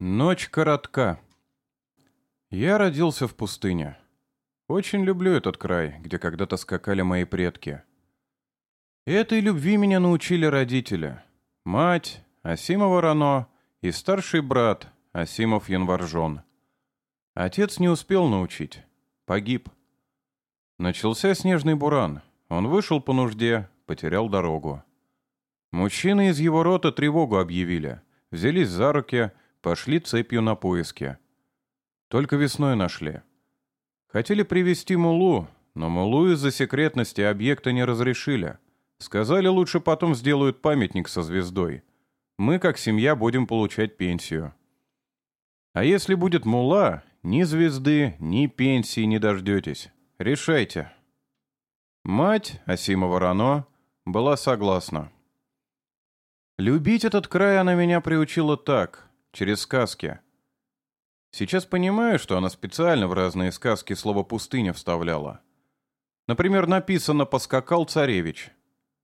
Ночь коротка. Я родился в пустыне. Очень люблю этот край, где когда-то скакали мои предки. Этой любви меня научили родители. Мать, Асимова Рано и старший брат, Асимов Январжон. Отец не успел научить. Погиб. Начался снежный буран. Он вышел по нужде, потерял дорогу. Мужчины из его рота тревогу объявили. Взялись за руки — Пошли цепью на поиски. Только весной нашли. Хотели привести Мулу, но Мулу из-за секретности объекта не разрешили. Сказали, лучше потом сделают памятник со звездой. Мы, как семья, будем получать пенсию. А если будет Мула, ни звезды, ни пенсии не дождетесь. Решайте. Мать Асимова Рано была согласна. Любить этот край она меня приучила так — через сказки. Сейчас понимаю, что она специально в разные сказки слово «пустыня» вставляла. Например, написано «поскакал царевич»,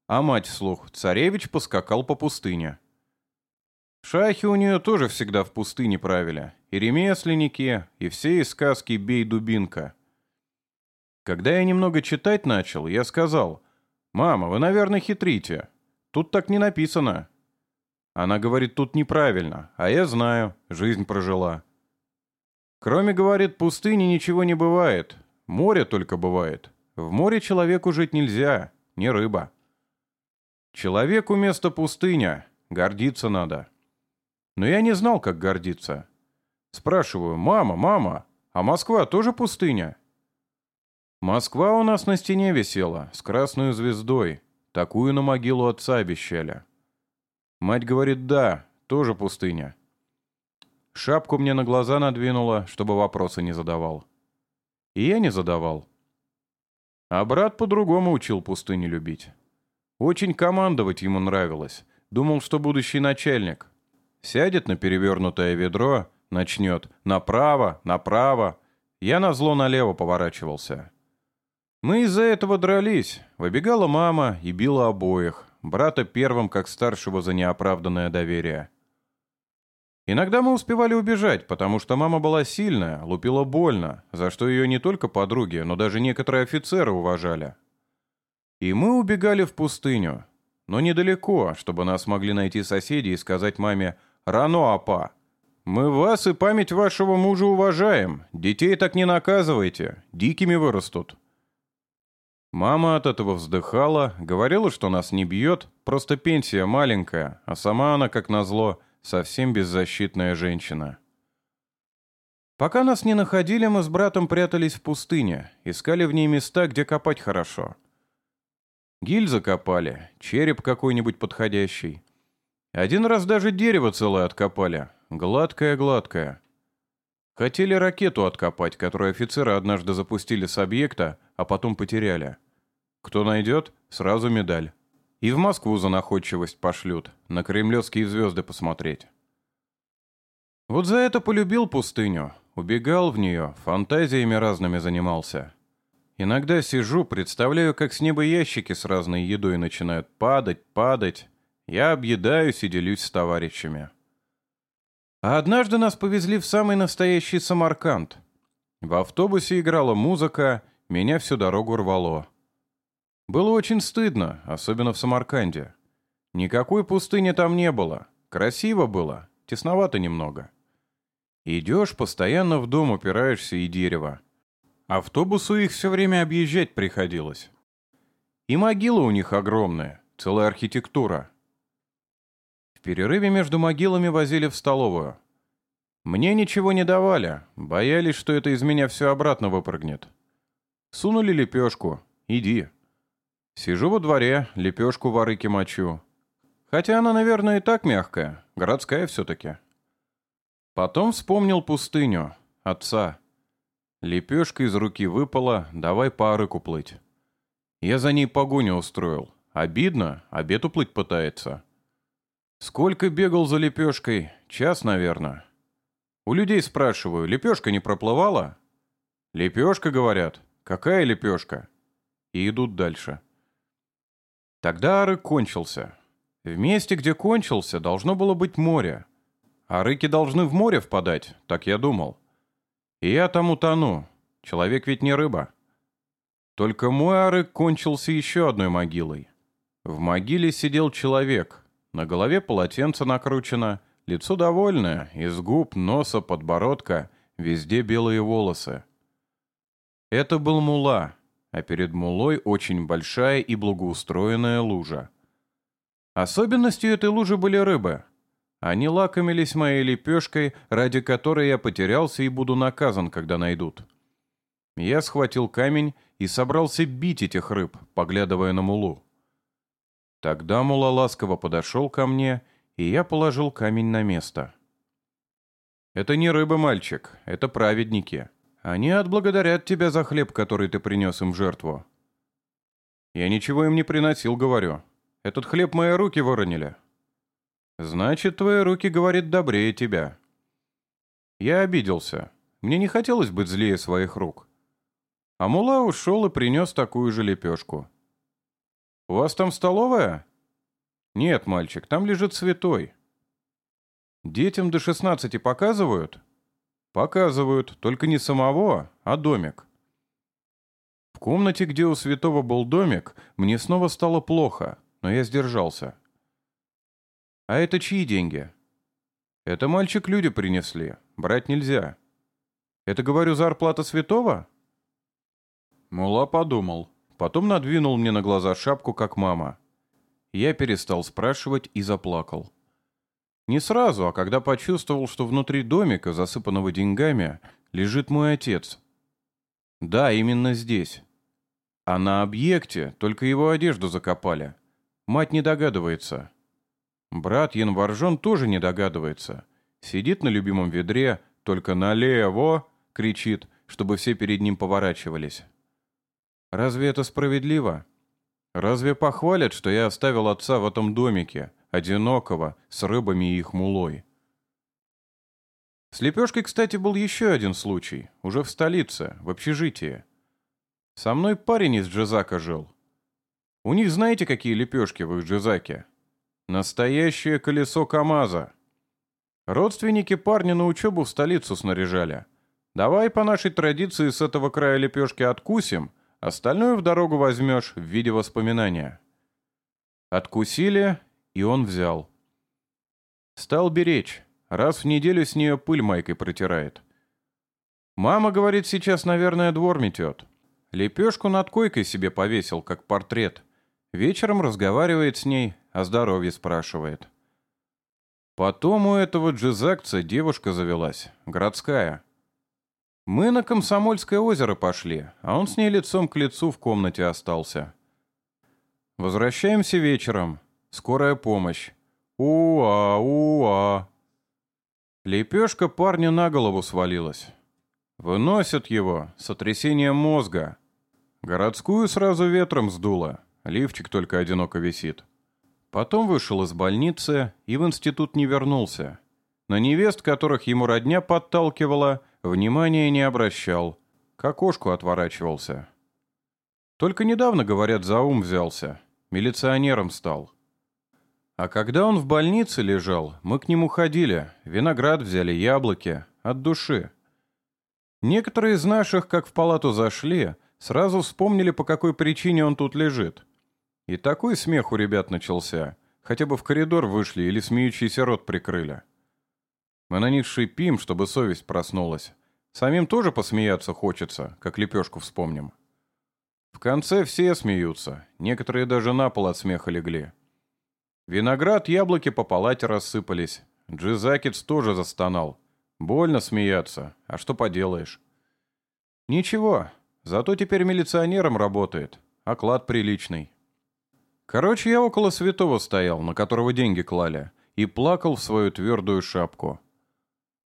а мать вслух «царевич поскакал по пустыне». Шахи у нее тоже всегда в пустыне правили, и ремесленники, и все из сказки «бей дубинка». Когда я немного читать начал, я сказал, «Мама, вы, наверное, хитрите. Тут так не написано. Она говорит, тут неправильно, а я знаю, жизнь прожила. Кроме, говорит, пустыни ничего не бывает, море только бывает. В море человеку жить нельзя, не рыба. Человеку место пустыня, гордиться надо. Но я не знал, как гордиться. Спрашиваю, мама, мама, а Москва тоже пустыня? Москва у нас на стене висела, с красной звездой. Такую на могилу отца обещали. Мать говорит «да», тоже пустыня. Шапку мне на глаза надвинула, чтобы вопросы не задавал. И я не задавал. А брат по-другому учил пустыни любить. Очень командовать ему нравилось. Думал, что будущий начальник. Сядет на перевернутое ведро, начнет «направо, направо». Я на зло налево поворачивался. Мы из-за этого дрались. Выбегала мама и била обоих брата первым как старшего за неоправданное доверие. Иногда мы успевали убежать, потому что мама была сильная, лупила больно, за что ее не только подруги, но даже некоторые офицеры уважали. И мы убегали в пустыню, но недалеко, чтобы нас могли найти соседи и сказать маме «Рано, апа!» «Мы вас и память вашего мужа уважаем. Детей так не наказывайте. Дикими вырастут». Мама от этого вздыхала, говорила, что нас не бьет, просто пенсия маленькая, а сама она, как назло, совсем беззащитная женщина. Пока нас не находили, мы с братом прятались в пустыне, искали в ней места, где копать хорошо. Гильзы копали, череп какой-нибудь подходящий. Один раз даже дерево целое откопали, гладкое-гладкое. Хотели ракету откопать, которую офицеры однажды запустили с объекта, а потом потеряли. Кто найдет, сразу медаль. И в Москву за находчивость пошлют, на кремлевские звезды посмотреть. Вот за это полюбил пустыню, убегал в нее, фантазиями разными занимался. Иногда сижу, представляю, как с неба ящики с разной едой начинают падать, падать. Я объедаюсь и делюсь с товарищами. А однажды нас повезли в самый настоящий Самарканд. В автобусе играла музыка, меня всю дорогу рвало. Было очень стыдно, особенно в Самарканде. Никакой пустыни там не было. Красиво было, тесновато немного. Идешь, постоянно в дом упираешься и дерево. Автобусу их все время объезжать приходилось. И могила у них огромная, целая архитектура. В перерыве между могилами возили в столовую. Мне ничего не давали, боялись, что это из меня все обратно выпрыгнет. Сунули лепешку. Иди. Сижу во дворе, лепешку в арыке мочу. Хотя она, наверное, и так мягкая, городская все-таки. Потом вспомнил пустыню, отца. Лепешка из руки выпала, давай по арыку плыть. Я за ней погоню устроил. Обидно, обед уплыть пытается. Сколько бегал за лепешкой? Час, наверное. У людей спрашиваю, лепешка не проплывала? Лепешка, говорят. Какая лепешка? И идут дальше. Тогда арык кончился. В месте, где кончился, должно было быть море. А рыки должны в море впадать, так я думал. И я там утону. Человек ведь не рыба. Только мой арык кончился еще одной могилой. В могиле сидел человек. На голове полотенце накручено, лицо довольное, из губ, носа, подбородка, везде белые волосы. Это был мула, а перед мулой очень большая и благоустроенная лужа. Особенностью этой лужи были рыбы. Они лакомились моей лепешкой, ради которой я потерялся и буду наказан, когда найдут. Я схватил камень и собрался бить этих рыб, поглядывая на мулу. Тогда мула ласково подошел ко мне, и я положил камень на место. «Это не рыбы, мальчик, это праведники. Они отблагодарят тебя за хлеб, который ты принес им в жертву». «Я ничего им не приносил, говорю. Этот хлеб мои руки выронили». «Значит, твои руки, говорит, добрее тебя». Я обиделся. Мне не хотелось быть злее своих рук. А мула ушел и принес такую же лепешку. «У вас там столовая?» «Нет, мальчик, там лежит святой». «Детям до шестнадцати показывают?» «Показывают, только не самого, а домик». В комнате, где у святого был домик, мне снова стало плохо, но я сдержался. «А это чьи деньги?» «Это мальчик люди принесли. Брать нельзя». «Это, говорю, зарплата святого?» Мула подумал. Потом надвинул мне на глаза шапку, как мама. Я перестал спрашивать и заплакал. Не сразу, а когда почувствовал, что внутри домика, засыпанного деньгами, лежит мой отец. Да, именно здесь. А на объекте только его одежду закопали. Мать не догадывается. Брат Январжон тоже не догадывается. Сидит на любимом ведре, только налево, кричит, чтобы все перед ним поворачивались. Разве это справедливо? Разве похвалят, что я оставил отца в этом домике, одинокого, с рыбами и их мулой? С лепешкой, кстати, был еще один случай, уже в столице, в общежитии. Со мной парень из Джезака жил. У них знаете, какие лепешки в их Джезаке? Настоящее колесо КамАЗа. Родственники парня на учебу в столицу снаряжали. Давай по нашей традиции с этого края лепешки откусим — Остальное в дорогу возьмешь в виде воспоминания. Откусили, и он взял. Стал беречь. Раз в неделю с нее пыль майкой протирает. Мама, говорит, сейчас, наверное, двор метет. Лепешку над койкой себе повесил, как портрет. Вечером разговаривает с ней, о здоровье спрашивает. Потом у этого джизакца девушка завелась, городская. Мы на Комсомольское озеро пошли, а он с ней лицом к лицу в комнате остался. Возвращаемся вечером. Скорая помощь. Уа, уа. Лепешка парню на голову свалилась. Выносят его, сотрясение мозга. Городскую сразу ветром сдуло. Лифчик только одиноко висит. Потом вышел из больницы и в институт не вернулся. На невест, которых ему родня подталкивала, Внимания не обращал. К окошку отворачивался. Только недавно, говорят, за ум взялся. Милиционером стал. А когда он в больнице лежал, мы к нему ходили, виноград взяли, яблоки, от души. Некоторые из наших, как в палату зашли, сразу вспомнили, по какой причине он тут лежит. И такой смех у ребят начался. Хотя бы в коридор вышли или смеющийся рот прикрыли. Мы на них шипим, чтобы совесть проснулась. Самим тоже посмеяться хочется, как лепешку вспомним. В конце все смеются, некоторые даже на пол от смеха легли. Виноград, яблоки по палате рассыпались. Джизакец тоже застонал. Больно смеяться, а что поделаешь? Ничего, зато теперь милиционером работает, оклад приличный. Короче, я около святого стоял, на которого деньги клали, и плакал в свою твердую шапку.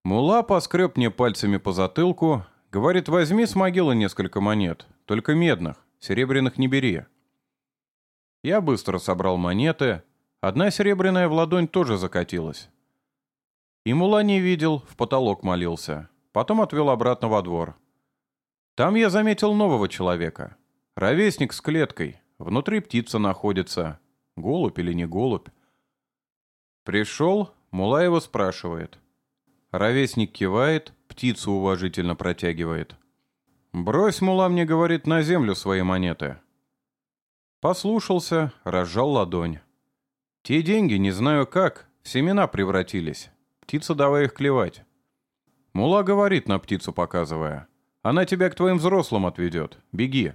Мула поскреб мне пальцами по затылку, говорит, возьми с могилы несколько монет, только медных, серебряных не бери. Я быстро собрал монеты, одна серебряная в ладонь тоже закатилась. И Мула не видел, в потолок молился, потом отвел обратно во двор. Там я заметил нового человека. Ровесник с клеткой, внутри птица находится. Голубь или не голубь? Пришел, Мула его спрашивает — Ровесник кивает, птицу уважительно протягивает. «Брось, мула, мне, говорит, на землю свои монеты». Послушался, разжал ладонь. Те деньги, не знаю как, в семена превратились. Птица давай их клевать. Мула говорит, на птицу показывая. Она тебя к твоим взрослым отведет. Беги.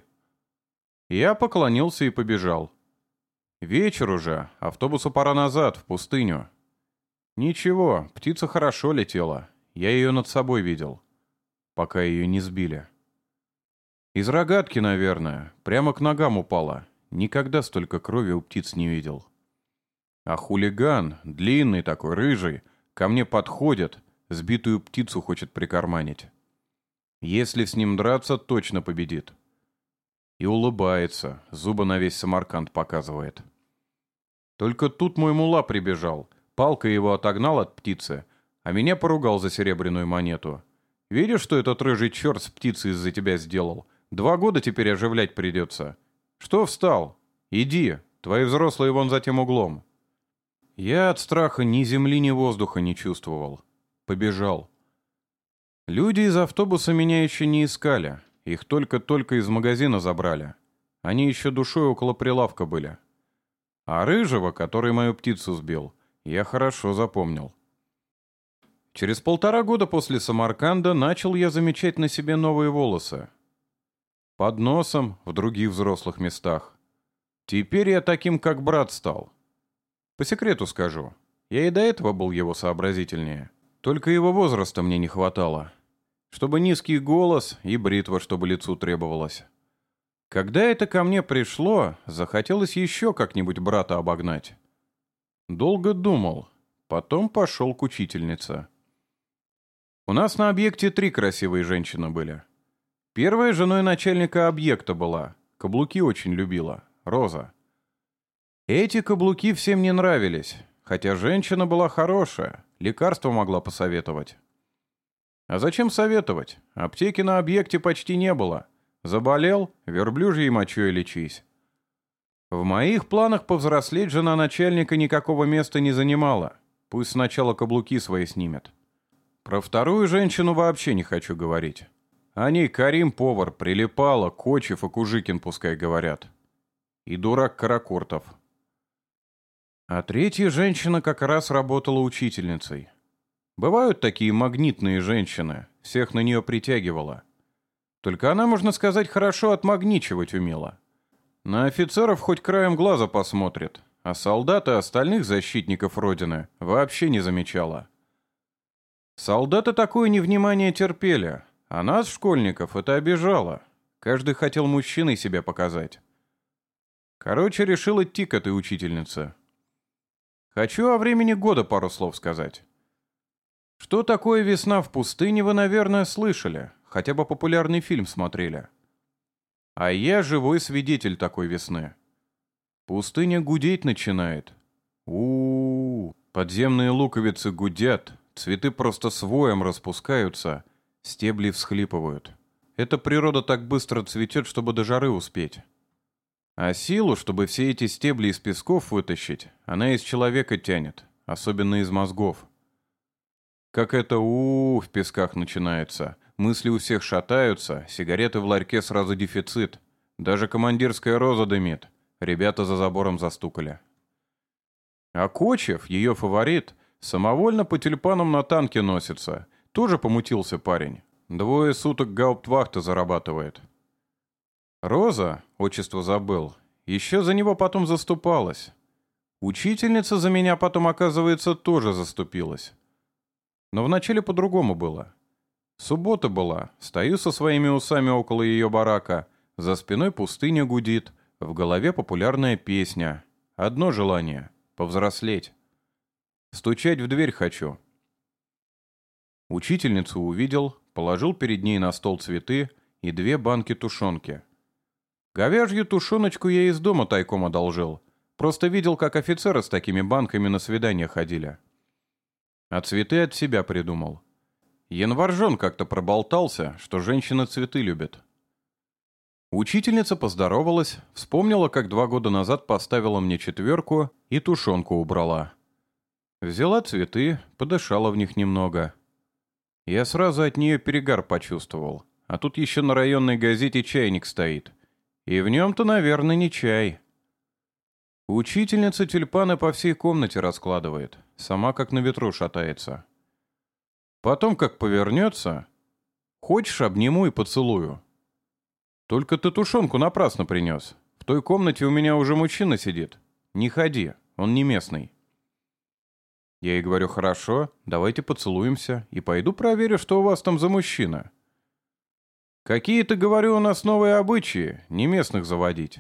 Я поклонился и побежал. Вечер уже, автобусу пора назад, в пустыню. Ничего, птица хорошо летела. Я ее над собой видел. Пока ее не сбили. Из рогатки, наверное, прямо к ногам упала. Никогда столько крови у птиц не видел. А хулиган, длинный такой, рыжий, ко мне подходит, сбитую птицу хочет прикарманить. Если с ним драться, точно победит. И улыбается, зубы на весь Самарканд показывает. Только тут мой мула прибежал, палка его отогнал от птицы, а меня поругал за серебряную монету. Видишь, что этот рыжий черт с птицей из-за тебя сделал? Два года теперь оживлять придется. «Что встал? Иди, твои взрослые вон за тем углом». Я от страха ни земли, ни воздуха не чувствовал. Побежал. Люди из автобуса меня еще не искали. Их только-только из магазина забрали. Они еще душой около прилавка были. А рыжего, который мою птицу сбил, я хорошо запомнил. Через полтора года после Самарканда начал я замечать на себе новые волосы. Под носом, в других взрослых местах. Теперь я таким, как брат стал. По секрету скажу, я и до этого был его сообразительнее. Только его возраста мне не хватало. Чтобы низкий голос и бритва, чтобы лицу требовалось. Когда это ко мне пришло, захотелось еще как-нибудь брата обогнать. Долго думал, потом пошел к учительнице. У нас на объекте три красивые женщины были. Первая женой начальника объекта была. Каблуки очень любила. Роза. Эти каблуки всем не нравились, хотя женщина была хорошая, лекарство могла посоветовать. А зачем советовать? Аптеки на объекте почти не было. Заболел, верблюжьей мочой лечись. В моих планах повзрослеть жена начальника никакого места не занимала. Пусть сначала каблуки свои снимет. Про вторую женщину вообще не хочу говорить. Они Карим-повар, Прилипала, Кочев и Кужикин пускай говорят. И дурак Каракуртов. А третья женщина как раз работала учительницей. Бывают такие магнитные женщины, всех на нее притягивала. Только она, можно сказать, хорошо отмагничивать умела. На офицеров хоть краем глаза посмотрит, а солдаты остальных защитников Родины вообще не замечала. Солдаты такое невнимание терпели, а нас, школьников, это обижало. Каждый хотел мужчиной себя показать. Короче, решил идти к этой учительнице. Хочу о времени года пару слов сказать. Что такое весна в пустыне, вы, наверное, слышали. Хотя бы популярный фильм смотрели. А я живой свидетель такой весны. Пустыня гудеть начинает. У, -у, -у подземные луковицы гудят, цветы просто своем распускаются — Стебли всхлипывают. Эта природа так быстро цветет, чтобы до жары успеть. А силу, чтобы все эти стебли из песков вытащить, она из человека тянет, особенно из мозгов. Как это у, -у, -у в песках начинается. Мысли у всех шатаются, сигареты в ларьке сразу дефицит. Даже командирская роза дымит. Ребята за забором застукали. А Кочев, ее фаворит, самовольно по тюльпанам на танке носится. Тоже помутился парень. Двое суток гауптвахта зарабатывает. Роза, отчество забыл, еще за него потом заступалась. Учительница за меня потом, оказывается, тоже заступилась. Но вначале по-другому было. Суббота была, стою со своими усами около ее барака, за спиной пустыня гудит, в голове популярная песня. Одно желание — повзрослеть. Стучать в дверь хочу, Учительницу увидел, положил перед ней на стол цветы и две банки тушенки. Говяжью тушеночку я из дома тайком одолжил. Просто видел, как офицеры с такими банками на свидания ходили. А цветы от себя придумал. Январжон как-то проболтался, что женщины цветы любят. Учительница поздоровалась, вспомнила, как два года назад поставила мне четверку и тушенку убрала. Взяла цветы, подышала в них немного — Я сразу от нее перегар почувствовал. А тут еще на районной газете чайник стоит. И в нем-то, наверное, не чай. Учительница тюльпаны по всей комнате раскладывает. Сама как на ветру шатается. Потом, как повернется, хочешь, обниму и поцелую. Только ты тушенку напрасно принес. В той комнате у меня уже мужчина сидит. Не ходи, он не местный. Я ей говорю, хорошо, давайте поцелуемся, и пойду проверю, что у вас там за мужчина. Какие-то, говорю, у нас новые обычаи, не местных заводить.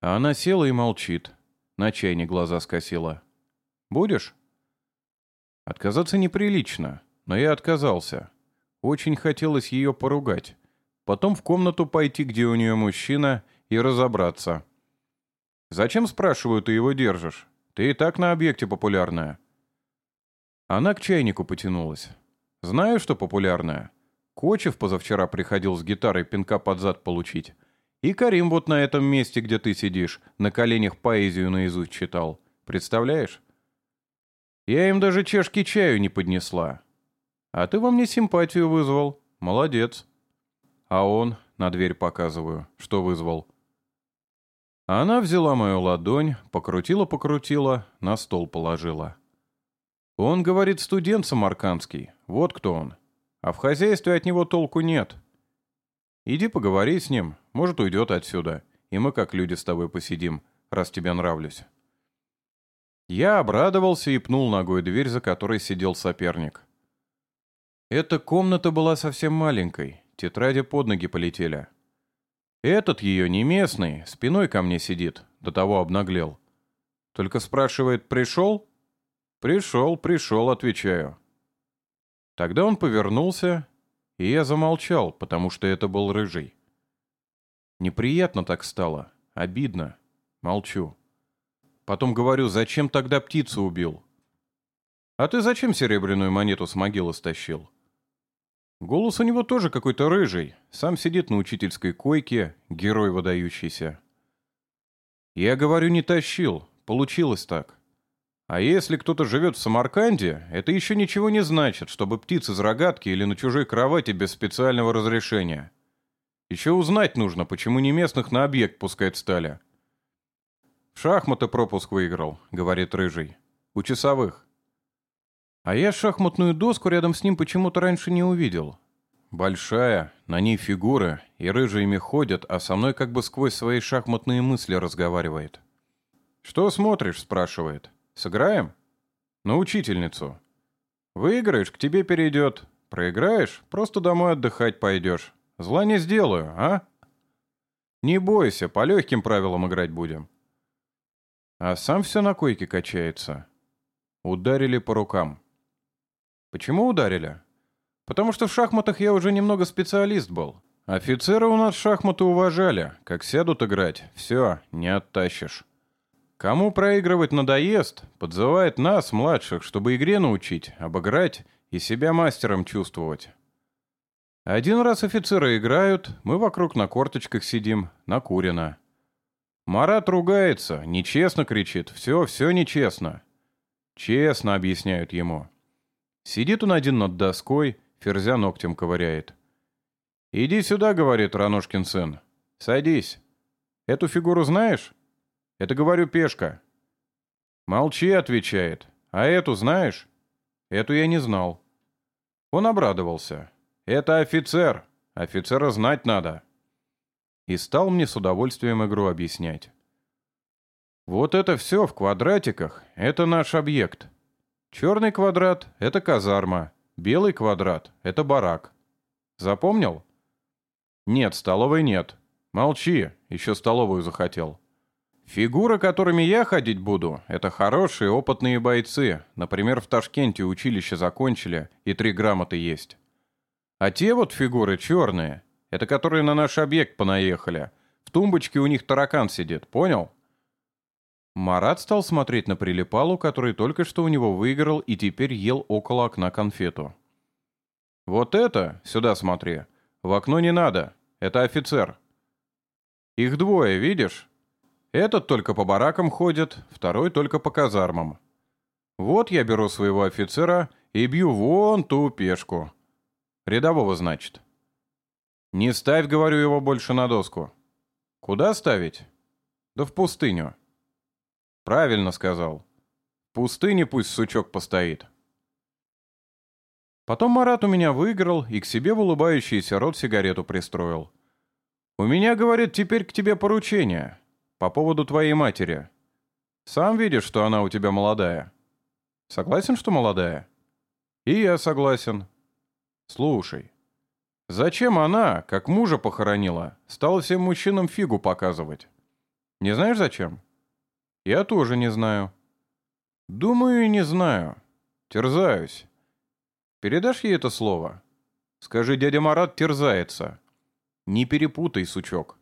А она села и молчит, на чайник глаза скосила. Будешь? Отказаться неприлично, но я отказался. Очень хотелось ее поругать. Потом в комнату пойти, где у нее мужчина, и разобраться. «Зачем, спрашиваю, ты его держишь? Ты и так на объекте популярная». Она к чайнику потянулась. «Знаю, что популярная. Кочев позавчера приходил с гитарой пинка под зад получить. И Карим вот на этом месте, где ты сидишь, на коленях поэзию наизусть читал. Представляешь? Я им даже чашки чаю не поднесла. А ты во мне симпатию вызвал. Молодец. А он, на дверь показываю, что вызвал. Она взяла мою ладонь, покрутила-покрутила, на стол положила. Он, говорит, студент самаркандский. Вот кто он. А в хозяйстве от него толку нет. Иди поговори с ним, может, уйдет отсюда, и мы как люди с тобой посидим, раз тебе нравлюсь. Я обрадовался и пнул ногой дверь, за которой сидел соперник. Эта комната была совсем маленькой, тетради под ноги полетели. Этот ее не местный, спиной ко мне сидит, до того обнаглел. Только спрашивает, пришел? «Пришел, пришел», — отвечаю. Тогда он повернулся, и я замолчал, потому что это был рыжий. Неприятно так стало, обидно. Молчу. Потом говорю, зачем тогда птицу убил? А ты зачем серебряную монету с могилы стащил? Голос у него тоже какой-то рыжий, сам сидит на учительской койке, герой выдающийся. Я говорю, не тащил, получилось так. А если кто-то живет в Самарканде, это еще ничего не значит, чтобы птиц из рогатки или на чужой кровати без специального разрешения. Еще узнать нужно, почему не местных на объект пускать стали. «В шахматы пропуск выиграл», — говорит Рыжий. «У часовых». А я шахматную доску рядом с ним почему-то раньше не увидел. Большая, на ней фигуры, и рыжие ходят, а со мной как бы сквозь свои шахматные мысли разговаривает. «Что смотришь?» — спрашивает. Сыграем? На учительницу. Выиграешь, к тебе перейдет. Проиграешь, просто домой отдыхать пойдешь. Зла не сделаю, а? Не бойся, по легким правилам играть будем. А сам все на койке качается. Ударили по рукам. Почему ударили? Потому что в шахматах я уже немного специалист был. Офицеры у нас шахматы уважали. Как сядут играть, все, не оттащишь. Кому проигрывать надоест, подзывает нас, младших, чтобы игре научить, обыграть и себя мастером чувствовать. Один раз офицеры играют, мы вокруг на корточках сидим, накурено. Марат ругается, нечестно кричит, все, все нечестно. Честно, объясняют ему. Сидит он один над доской, ферзя ногтем ковыряет. «Иди сюда», — говорит Раношкин сын. «Садись. Эту фигуру знаешь?» Это, говорю, пешка. Молчи, отвечает. А эту знаешь? Эту я не знал. Он обрадовался. Это офицер. Офицера знать надо. И стал мне с удовольствием игру объяснять. Вот это все в квадратиках — это наш объект. Черный квадрат — это казарма. Белый квадрат — это барак. Запомнил? Нет, столовой нет. Молчи, еще столовую захотел. Фигуры, которыми я ходить буду, это хорошие, опытные бойцы. Например, в Ташкенте училище закончили, и три грамоты есть. А те вот фигуры черные, это которые на наш объект понаехали. В тумбочке у них таракан сидит, понял? Марат стал смотреть на прилипалу, который только что у него выиграл и теперь ел около окна конфету. «Вот это, сюда смотри, в окно не надо, это офицер. Их двое, видишь? Этот только по баракам ходит, второй только по казармам. Вот я беру своего офицера и бью вон ту пешку. Рядового, значит. Не ставь, говорю, его больше на доску. Куда ставить? Да в пустыню. Правильно сказал. В пустыне пусть сучок постоит. Потом Марат у меня выиграл и к себе в улыбающийся рот сигарету пристроил. «У меня, говорит, теперь к тебе поручение. По поводу твоей матери. Сам видишь, что она у тебя молодая. Согласен, что молодая?» «И я согласен. Слушай, зачем она, как мужа похоронила, стала всем мужчинам фигу показывать? Не знаешь зачем?» «Я тоже не знаю». «Думаю, не знаю. Терзаюсь. Передашь ей это слово? Скажи, дядя Марат терзается. Не перепутай, сучок.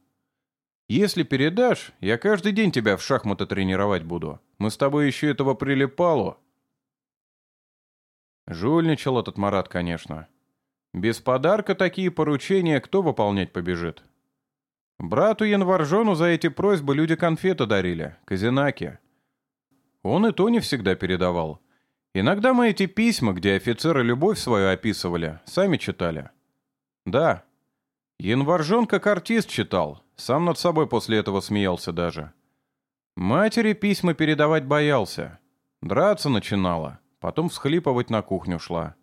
Если передашь, я каждый день тебя в шахматы тренировать буду. Мы с тобой еще этого прилипалу. Жульничал этот Марат, конечно. Без подарка такие поручения кто выполнять побежит? Брату Январжону за эти просьбы люди конфеты дарили, казинаки. Он и то не всегда передавал. Иногда мы эти письма, где офицеры любовь свою описывали, сами читали. Да, Январжон как артист читал, сам над собой после этого смеялся даже. Матери письма передавать боялся. Драться начинала, потом всхлипывать на кухню шла.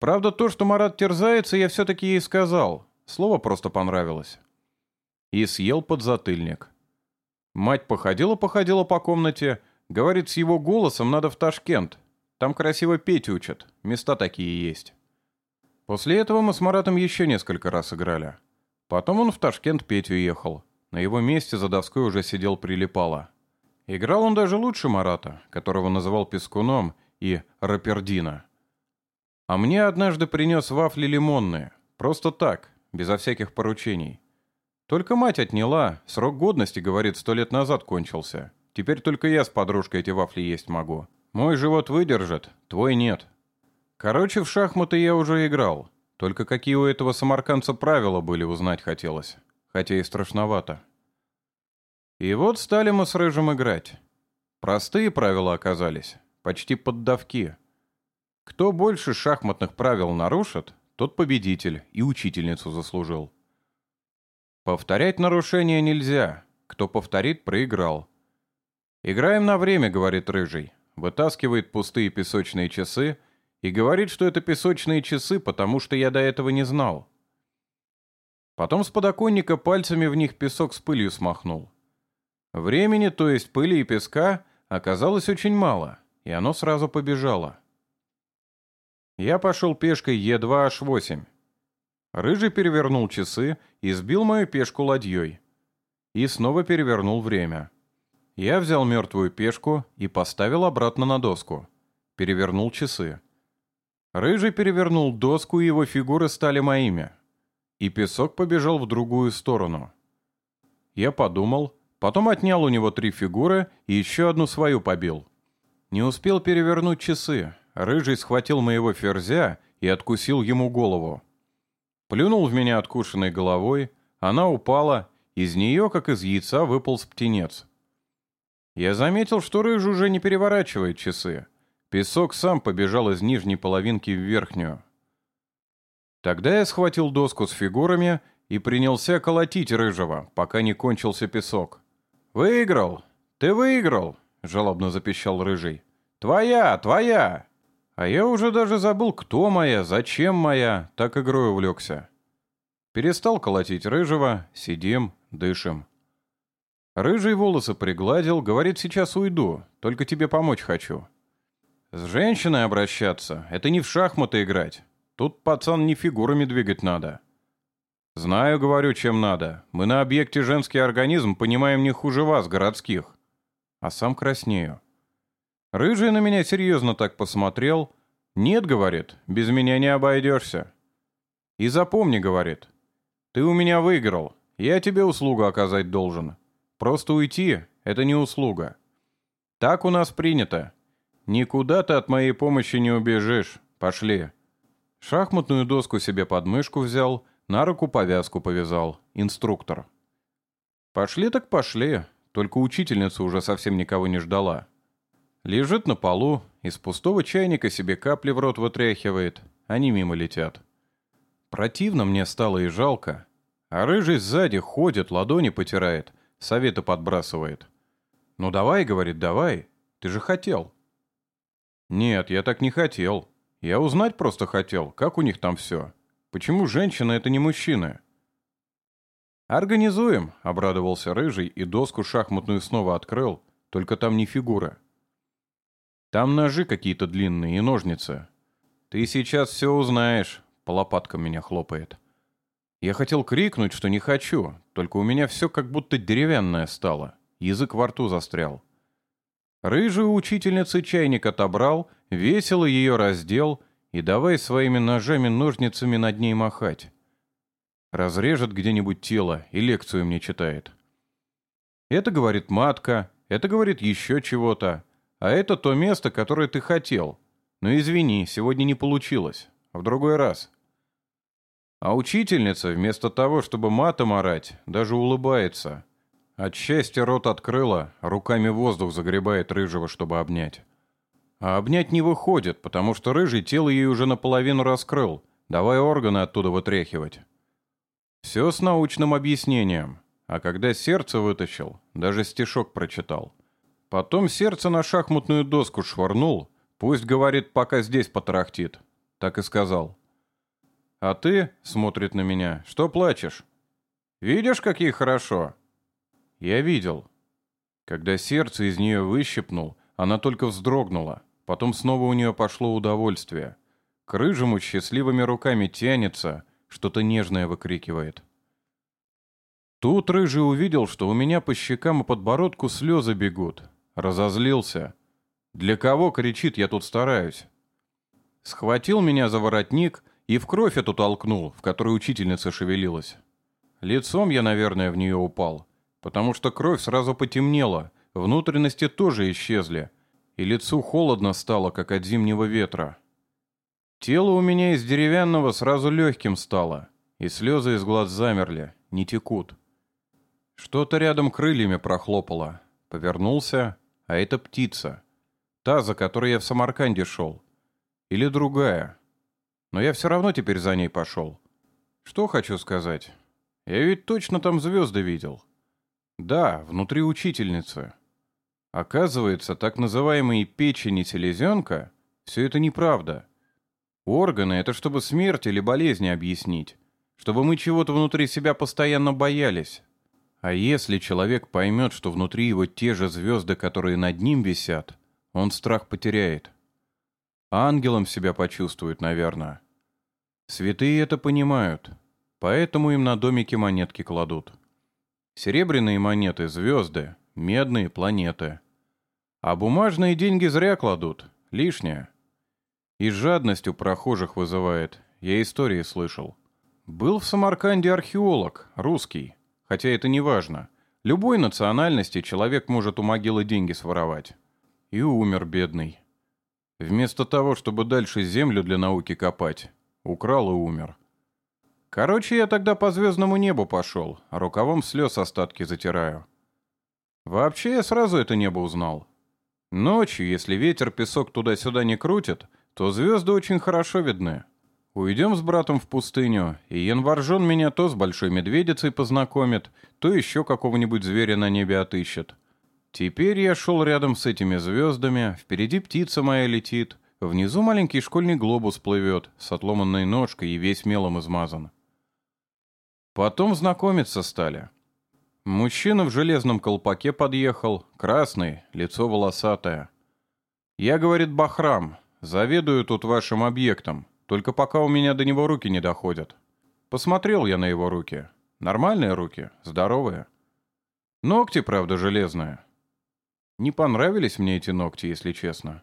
Правда, то, что Марат терзается, я все-таки ей сказал. Слово просто понравилось. И съел подзатыльник. Мать походила-походила по комнате, Говорит, с его голосом надо в Ташкент. Там красиво петь учат. Места такие есть. После этого мы с Маратом еще несколько раз играли. Потом он в Ташкент петь уехал. На его месте за доской уже сидел Прилипало. Играл он даже лучше Марата, которого называл Пескуном и Рапердина. А мне однажды принес вафли лимонные. Просто так, безо всяких поручений. Только мать отняла, срок годности, говорит, сто лет назад кончился. Теперь только я с подружкой эти вафли есть могу. Мой живот выдержит, твой нет. Короче, в шахматы я уже играл. Только какие у этого самаркандца правила были, узнать хотелось. Хотя и страшновато. И вот стали мы с Рыжим играть. Простые правила оказались, почти поддавки. Кто больше шахматных правил нарушит, тот победитель и учительницу заслужил. Повторять нарушения нельзя. Кто повторит, проиграл. «Играем на время», — говорит Рыжий. Вытаскивает пустые песочные часы и говорит, что это песочные часы, потому что я до этого не знал. Потом с подоконника пальцами в них песок с пылью смахнул. Времени, то есть пыли и песка, оказалось очень мало, и оно сразу побежало. Я пошел пешкой Е2H8. Рыжий перевернул часы и сбил мою пешку ладьей. И снова перевернул время. Я взял мертвую пешку и поставил обратно на доску. Перевернул часы. Рыжий перевернул доску, и его фигуры стали моими. И песок побежал в другую сторону. Я подумал, потом отнял у него три фигуры и еще одну свою побил. Не успел перевернуть часы. Рыжий схватил моего ферзя и откусил ему голову. Плюнул в меня откушенной головой, она упала, из нее, как из яйца, выполз птенец. Я заметил, что рыжий уже не переворачивает часы. Песок сам побежал из нижней половинки в верхнюю. Тогда я схватил доску с фигурами и принялся колотить рыжего, пока не кончился песок. «Выиграл! Ты выиграл!» — жалобно запищал рыжий. «Твоя! Твоя!» А я уже даже забыл, кто моя, зачем моя, так игрой увлекся. Перестал колотить рыжего, сидим, дышим. Рыжие волосы пригладил, говорит, сейчас уйду, только тебе помочь хочу. С женщиной обращаться — это не в шахматы играть. Тут, пацан, не фигурами двигать надо. Знаю, говорю, чем надо. Мы на объекте женский организм понимаем не хуже вас, городских. А сам краснею. Рыжий на меня серьезно так посмотрел. Нет, говорит, без меня не обойдешься. И запомни, говорит, ты у меня выиграл, я тебе услугу оказать должен. Просто уйти — это не услуга. Так у нас принято. Никуда ты от моей помощи не убежишь. Пошли. Шахматную доску себе под мышку взял, на руку повязку повязал. Инструктор. Пошли так пошли. Только учительница уже совсем никого не ждала. Лежит на полу, из пустого чайника себе капли в рот вытряхивает, они мимо летят. Противно мне стало и жалко. А рыжий сзади ходит, ладони потирает, советы подбрасывает. «Ну давай», — говорит, — «давай, ты же хотел». «Нет, я так не хотел. Я узнать просто хотел, как у них там все. Почему женщина — это не мужчины?» «Организуем», — обрадовался Рыжий и доску шахматную снова открыл, только там не фигура. «Там ножи какие-то длинные и ножницы. Ты сейчас все узнаешь», — по лопаткам меня хлопает. Я хотел крикнуть, что не хочу, только у меня все как будто деревянное стало, язык во рту застрял. Рыжую учительницы чайник отобрал, весело ее раздел и давай своими ножами-ножницами над ней махать. Разрежет где-нибудь тело и лекцию мне читает. Это говорит матка, это говорит еще чего-то, а это то место, которое ты хотел. Но извини, сегодня не получилось. В другой раз. А учительница, вместо того, чтобы матом орать, даже улыбается. От счастья рот открыла, руками воздух загребает рыжего, чтобы обнять. А обнять не выходит, потому что рыжий тело ей уже наполовину раскрыл. Давай органы оттуда вытряхивать. Все с научным объяснением. А когда сердце вытащил, даже стишок прочитал. Потом сердце на шахматную доску швырнул. Пусть, говорит, пока здесь потарахтит. Так и сказал. А ты, смотрит на меня, что плачешь? Видишь, какие хорошо? Я видел. Когда сердце из нее выщипнул, она только вздрогнула. Потом снова у нее пошло удовольствие. К рыжему счастливыми руками тянется — что-то нежное выкрикивает. Тут Рыжий увидел, что у меня по щекам и подбородку слезы бегут. Разозлился. «Для кого?» — кричит, я тут стараюсь. Схватил меня за воротник и в кровь эту толкнул, в которой учительница шевелилась. Лицом я, наверное, в нее упал, потому что кровь сразу потемнела, внутренности тоже исчезли, и лицу холодно стало, как от зимнего ветра. Тело у меня из деревянного сразу легким стало, и слезы из глаз замерли, не текут. Что-то рядом крыльями прохлопало. Повернулся, а это птица. Та, за которой я в Самарканде шел. Или другая. Но я все равно теперь за ней пошел. Что хочу сказать? Я ведь точно там звезды видел. Да, внутри учительницы. Оказывается, так называемые печень селезенка — все это неправда. Органы — это чтобы смерть или болезни объяснить. Чтобы мы чего-то внутри себя постоянно боялись. А если человек поймет, что внутри его те же звезды, которые над ним висят, он страх потеряет. Ангелом себя почувствует, наверное. Святые это понимают, поэтому им на домике монетки кладут. Серебряные монеты — звезды, медные — планеты. А бумажные деньги зря кладут, лишнее. И жадность у прохожих вызывает. Я истории слышал. Был в Самарканде археолог, русский. Хотя это не важно. Любой национальности человек может у могилы деньги своровать. И умер бедный. Вместо того, чтобы дальше землю для науки копать, украл и умер. Короче, я тогда по звездному небу пошел, а рукавом слез остатки затираю. Вообще я сразу это небо узнал. Ночью, если ветер песок туда-сюда не крутит, то звезды очень хорошо видны. Уйдем с братом в пустыню, и январжон меня то с большой медведицей познакомит, то еще какого-нибудь зверя на небе отыщет. Теперь я шел рядом с этими звездами, впереди птица моя летит, внизу маленький школьный глобус плывет, с отломанной ножкой и весь мелом измазан. Потом знакомиться стали. Мужчина в железном колпаке подъехал, красный, лицо волосатое. Я, говорит, Бахрам, Заведую тут вашим объектом, только пока у меня до него руки не доходят. Посмотрел я на его руки. Нормальные руки, здоровые. Ногти, правда, железные. Не понравились мне эти ногти, если честно.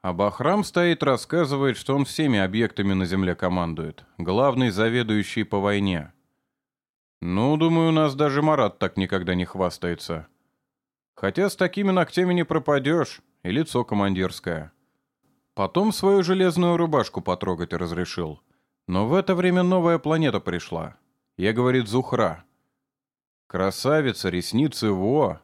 А Бахрам стоит, рассказывает, что он всеми объектами на земле командует. Главный заведующий по войне. Ну, думаю, у нас даже Марат так никогда не хвастается. Хотя с такими ногтями не пропадешь, и лицо командирское. Потом свою железную рубашку потрогать разрешил. Но в это время новая планета пришла. Я, говорит, Зухра. Красавица, ресницы, во!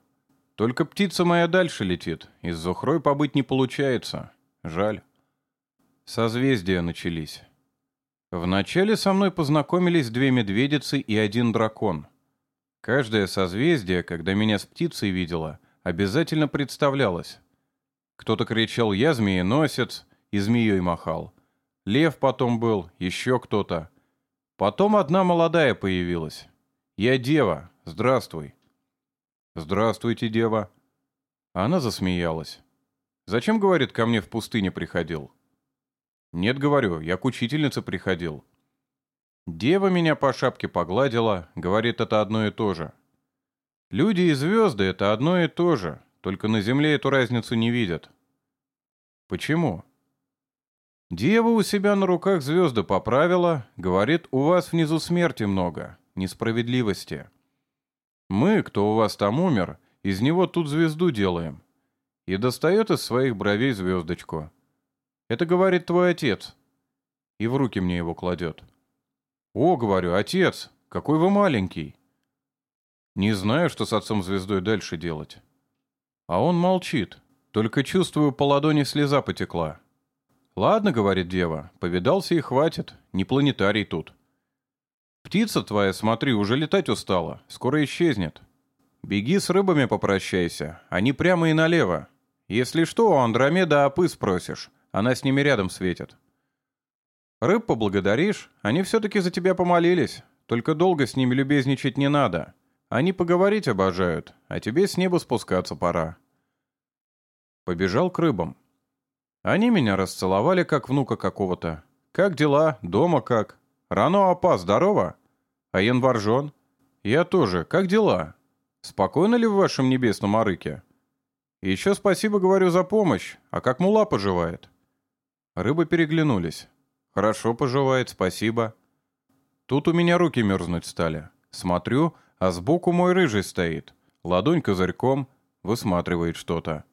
Только птица моя дальше летит, и с Зухрой побыть не получается. Жаль. Созвездия начались. Вначале со мной познакомились две медведицы и один дракон. Каждое созвездие, когда меня с птицей видела, обязательно представлялось. Кто-то кричал «Я змееносец» и змеей махал. Лев потом был, еще кто-то. Потом одна молодая появилась. «Я дева, здравствуй». «Здравствуйте, дева». Она засмеялась. «Зачем, — говорит, — ко мне в пустыне приходил?» «Нет, говорю, я к учительнице приходил». Дева меня по шапке погладила, говорит, это одно и то же. Люди и звезды — это одно и то же, только на Земле эту разницу не видят. Почему? Дева у себя на руках звезды поправила, говорит, у вас внизу смерти много, несправедливости. Мы, кто у вас там умер, из него тут звезду делаем. И достает из своих бровей звездочку. Это говорит твой отец. И в руки мне его кладет. О, говорю, отец, какой вы маленький. Не знаю, что с отцом звездой дальше делать. А он молчит. Только чувствую, по ладони слеза потекла. «Ладно», — говорит дева, — «повидался и хватит, не планетарий тут». «Птица твоя, смотри, уже летать устала, скоро исчезнет. Беги с рыбами попрощайся, они прямо и налево. Если что, у Андромеда опы спросишь, она с ними рядом светит. Рыб поблагодаришь, они все-таки за тебя помолились. Только долго с ними любезничать не надо. Они поговорить обожают, а тебе с неба спускаться пора. Побежал к рыбам. Они меня расцеловали, как внука какого-то. Как дела? Дома как? Рано опа, здорово? А январжон? Я тоже. Как дела? Спокойно ли в вашем небесном арыке? Еще спасибо говорю за помощь. А как мула поживает? Рыбы переглянулись. «Хорошо поживает, спасибо». Тут у меня руки мерзнуть стали. Смотрю, а сбоку мой рыжий стоит. Ладонь козырьком, высматривает что-то.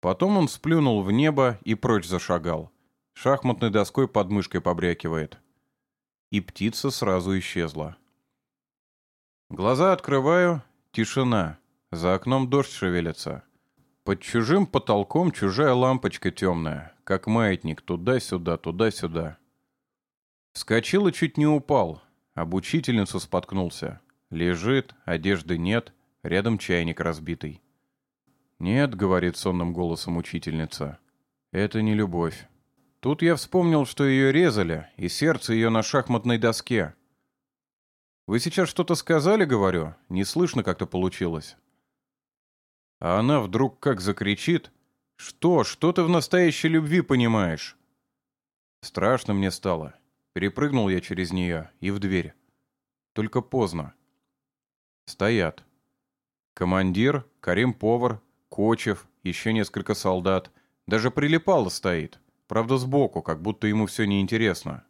Потом он сплюнул в небо и прочь зашагал. Шахматной доской под мышкой побрякивает. И птица сразу исчезла. Глаза открываю, тишина. За окном дождь шевелится. Под чужим потолком чужая лампочка темная, как маятник, туда-сюда, туда-сюда. Вскочил и чуть не упал, об учительницу споткнулся. Лежит, одежды нет, рядом чайник разбитый. «Нет», — говорит сонным голосом учительница, — «это не любовь». Тут я вспомнил, что ее резали, и сердце ее на шахматной доске. «Вы сейчас что-то сказали, — говорю, — не слышно как-то получилось». А она вдруг как закричит. «Что? Что ты в настоящей любви понимаешь?» Страшно мне стало. Перепрыгнул я через нее и в дверь. Только поздно. Стоят. Командир, Карим-повар, Кочев, еще несколько солдат. Даже прилипало стоит. Правда, сбоку, как будто ему все неинтересно.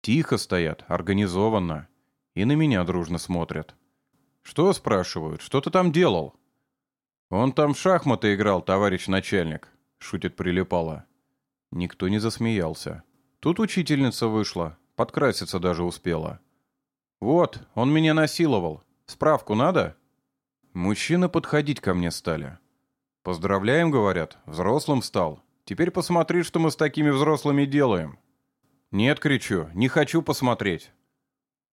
Тихо стоят, организованно. И на меня дружно смотрят. «Что?» — спрашивают. «Что ты там делал?» «Он там в шахматы играл, товарищ начальник», — шутит Прилипала. Никто не засмеялся. Тут учительница вышла, подкраситься даже успела. «Вот, он меня насиловал. Справку надо?» Мужчины подходить ко мне стали. «Поздравляем», — говорят, — «взрослым стал. Теперь посмотри, что мы с такими взрослыми делаем». «Нет», — кричу, — «не хочу посмотреть».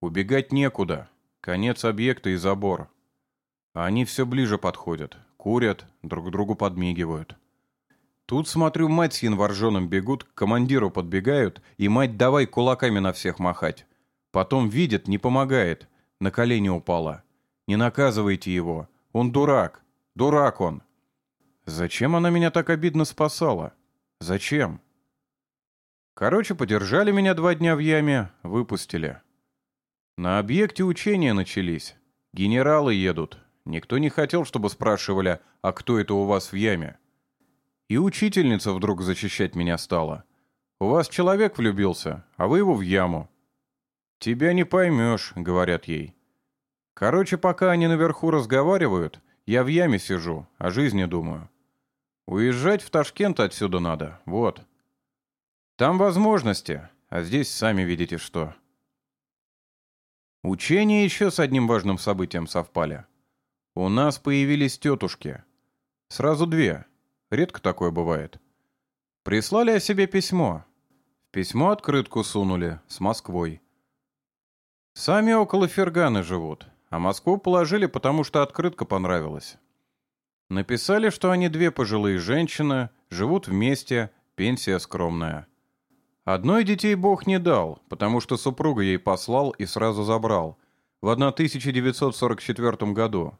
Убегать некуда. Конец объекта и забор. А они все ближе подходят. Курят, друг другу подмигивают. Тут, смотрю, мать с январжоном бегут, к командиру подбегают, и мать давай кулаками на всех махать. Потом видит, не помогает. На колени упала. Не наказывайте его. Он дурак. Дурак он. Зачем она меня так обидно спасала? Зачем? Короче, подержали меня два дня в яме, выпустили. На объекте учения начались. Генералы едут, Никто не хотел, чтобы спрашивали, а кто это у вас в яме? И учительница вдруг защищать меня стала. У вас человек влюбился, а вы его в яму. Тебя не поймешь, говорят ей. Короче, пока они наверху разговаривают, я в яме сижу, о жизни думаю. Уезжать в Ташкент отсюда надо, вот. Там возможности, а здесь сами видите что. Учения еще с одним важным событием совпали. У нас появились тетушки. Сразу две. Редко такое бывает. Прислали о себе письмо. В письмо открытку сунули, с Москвой. Сами около Ферганы живут, а Москву положили, потому что открытка понравилась. Написали, что они две пожилые женщины, живут вместе, пенсия скромная. Одной детей Бог не дал, потому что супруга ей послал и сразу забрал, в 1944 году.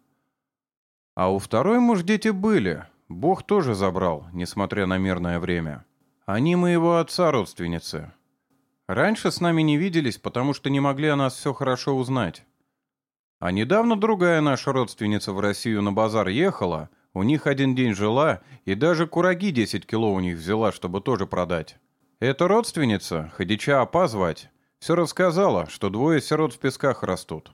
А у второй муж дети были, Бог тоже забрал, несмотря на мирное время. Они моего отца родственницы. Раньше с нами не виделись, потому что не могли о нас все хорошо узнать. А недавно другая наша родственница в Россию на базар ехала — у них один день жила, и даже кураги 10 кило у них взяла, чтобы тоже продать. Эта родственница, Ходича Апа звать, все рассказала, что двое сирот в песках растут.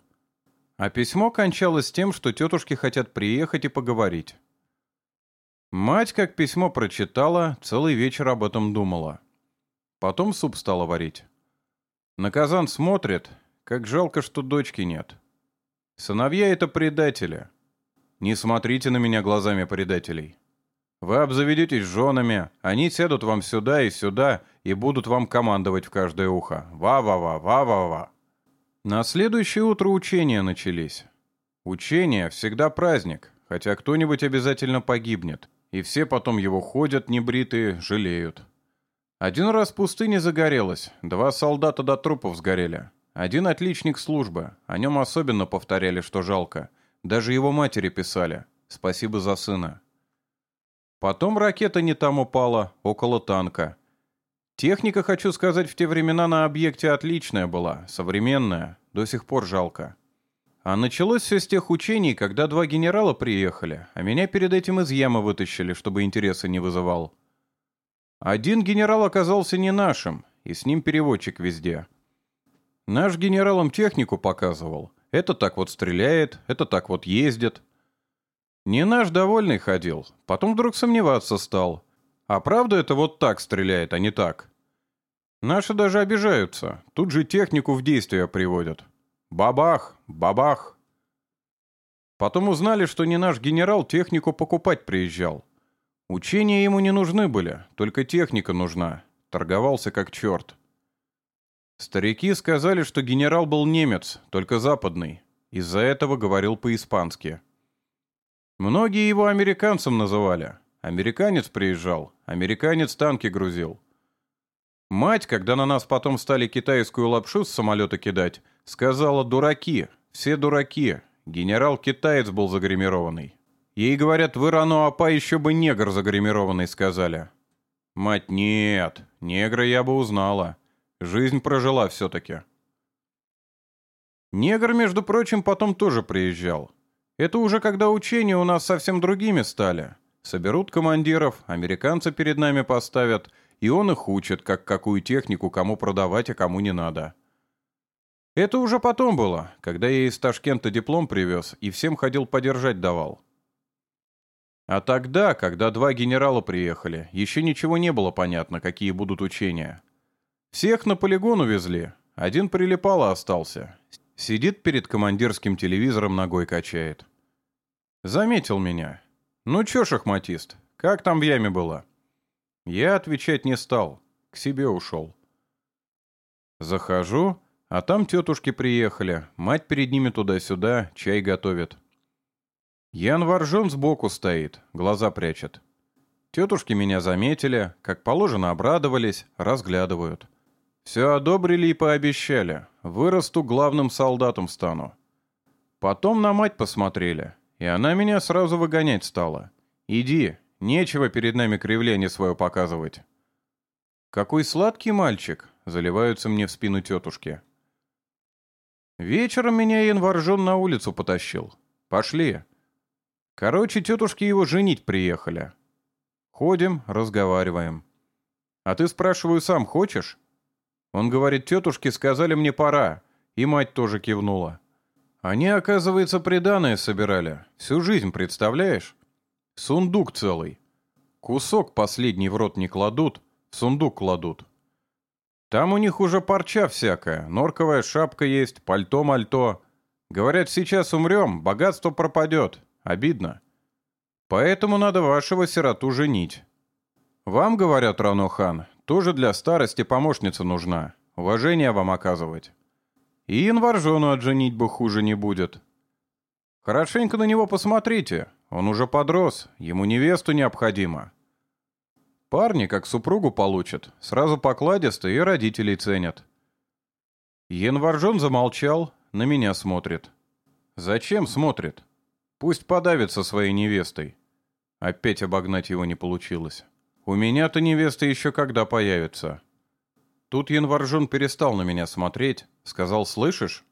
А письмо кончалось тем, что тетушки хотят приехать и поговорить. Мать, как письмо прочитала, целый вечер об этом думала. Потом суп стала варить. На казан смотрит, как жалко, что дочки нет. Сыновья — это предатели. Не смотрите на меня глазами предателей. Вы обзаведетесь женами, они сядут вам сюда и сюда и будут вам командовать в каждое ухо. Ва-ва-ва, ва-ва-ва. На следующее утро учения начались. Учение всегда праздник, хотя кто-нибудь обязательно погибнет, и все потом его ходят небритые, жалеют. Один раз пустыня загорелась, два солдата до трупов сгорели. Один отличник службы, о нем особенно повторяли, что жалко – даже его матери писали «Спасибо за сына». Потом ракета не там упала, около танка. Техника, хочу сказать, в те времена на объекте отличная была, современная, до сих пор жалко. А началось все с тех учений, когда два генерала приехали, а меня перед этим из ямы вытащили, чтобы интереса не вызывал. Один генерал оказался не нашим, и с ним переводчик везде. Наш генералам технику показывал, это так вот стреляет, это так вот ездит. Не наш довольный ходил, потом вдруг сомневаться стал. А правда это вот так стреляет, а не так? Наши даже обижаются, тут же технику в действие приводят. Бабах, бабах. Потом узнали, что не наш генерал технику покупать приезжал. Учения ему не нужны были, только техника нужна. Торговался как черт. Старики сказали, что генерал был немец, только западный. Из-за этого говорил по-испански. Многие его американцем называли. Американец приезжал, американец танки грузил. Мать, когда на нас потом стали китайскую лапшу с самолета кидать, сказала «дураки, все дураки, генерал-китаец был загримированный». Ей говорят, вы рано апа еще бы негр загримированный сказали. Мать, нет, негра я бы узнала. Жизнь прожила все-таки. Негр, между прочим, потом тоже приезжал. Это уже когда учения у нас совсем другими стали. Соберут командиров, американцы перед нами поставят, и он их учит, как какую технику кому продавать, а кому не надо. Это уже потом было, когда я из Ташкента диплом привез и всем ходил подержать давал. А тогда, когда два генерала приехали, еще ничего не было понятно, какие будут учения. Всех на полигон увезли. Один прилипал, а остался. Сидит перед командирским телевизором, ногой качает. Заметил меня. «Ну чё, шахматист, как там в яме было?» Я отвечать не стал. К себе ушел. Захожу, а там тетушки приехали. Мать перед ними туда-сюда, чай готовит. Ян Варжон сбоку стоит, глаза прячет. Тетушки меня заметили, как положено обрадовались, разглядывают. Все одобрили и пообещали. Вырасту главным солдатом стану. Потом на мать посмотрели, и она меня сразу выгонять стала. Иди, нечего перед нами кривление свое показывать. Какой сладкий мальчик, заливаются мне в спину тетушки. Вечером меня январжон на улицу потащил. Пошли. Короче, тетушки его женить приехали. Ходим, разговариваем. А ты, спрашиваю, сам хочешь? Он говорит, тетушки сказали мне пора, и мать тоже кивнула. Они, оказывается, приданое собирали. Всю жизнь, представляешь? Сундук целый. Кусок последний в рот не кладут, в сундук кладут. Там у них уже парча всякая, норковая шапка есть, пальто-мальто. Говорят, сейчас умрем, богатство пропадет. Обидно. Поэтому надо вашего сироту женить. Вам, говорят, Ранохан, тоже для старости помощница нужна. Уважение вам оказывать. И январжону от женитьбы хуже не будет. Хорошенько на него посмотрите. Он уже подрос, ему невесту необходимо. Парни, как супругу получат, сразу покладисто и родителей ценят. Январжон замолчал, на меня смотрит. Зачем смотрит? Пусть подавится своей невестой. Опять обогнать его не получилось. У меня-то невеста еще когда появится. Тут январжон перестал на меня смотреть, сказал «Слышишь?»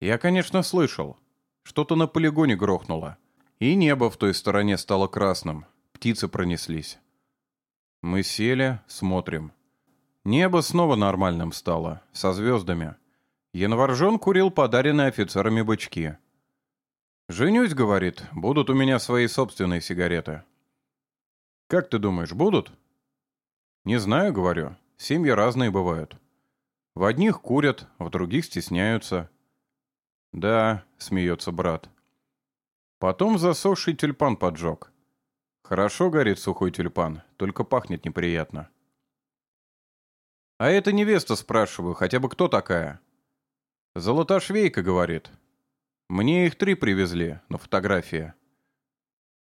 Я, конечно, слышал. Что-то на полигоне грохнуло. И небо в той стороне стало красным. Птицы пронеслись. Мы сели, смотрим. Небо снова нормальным стало, со звездами. Январжон курил подаренные офицерами бычки. «Женюсь, — говорит, — будут у меня свои собственные сигареты». «Как ты думаешь, будут?» «Не знаю, — говорю. Семьи разные бывают. В одних курят, в других стесняются». «Да, — смеется брат. Потом засохший тюльпан поджег. Хорошо горит сухой тюльпан, только пахнет неприятно. А это невеста, спрашиваю, хотя бы кто такая? Золотошвейка, говорит. Мне их три привезли, на фотографии.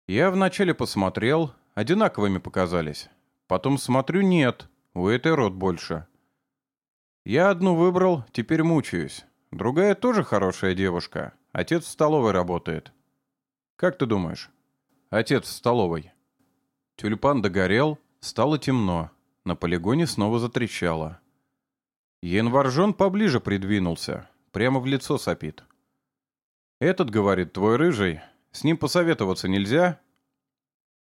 Я вначале посмотрел, одинаковыми показались. Потом смотрю, нет, у этой рот больше. Я одну выбрал, теперь мучаюсь. Другая тоже хорошая девушка. Отец в столовой работает. Как ты думаешь? Отец в столовой. Тюльпан догорел, стало темно. На полигоне снова затрещало. Январжон поближе придвинулся. Прямо в лицо сопит. «Этот, — говорит, — твой рыжий. С ним посоветоваться нельзя?»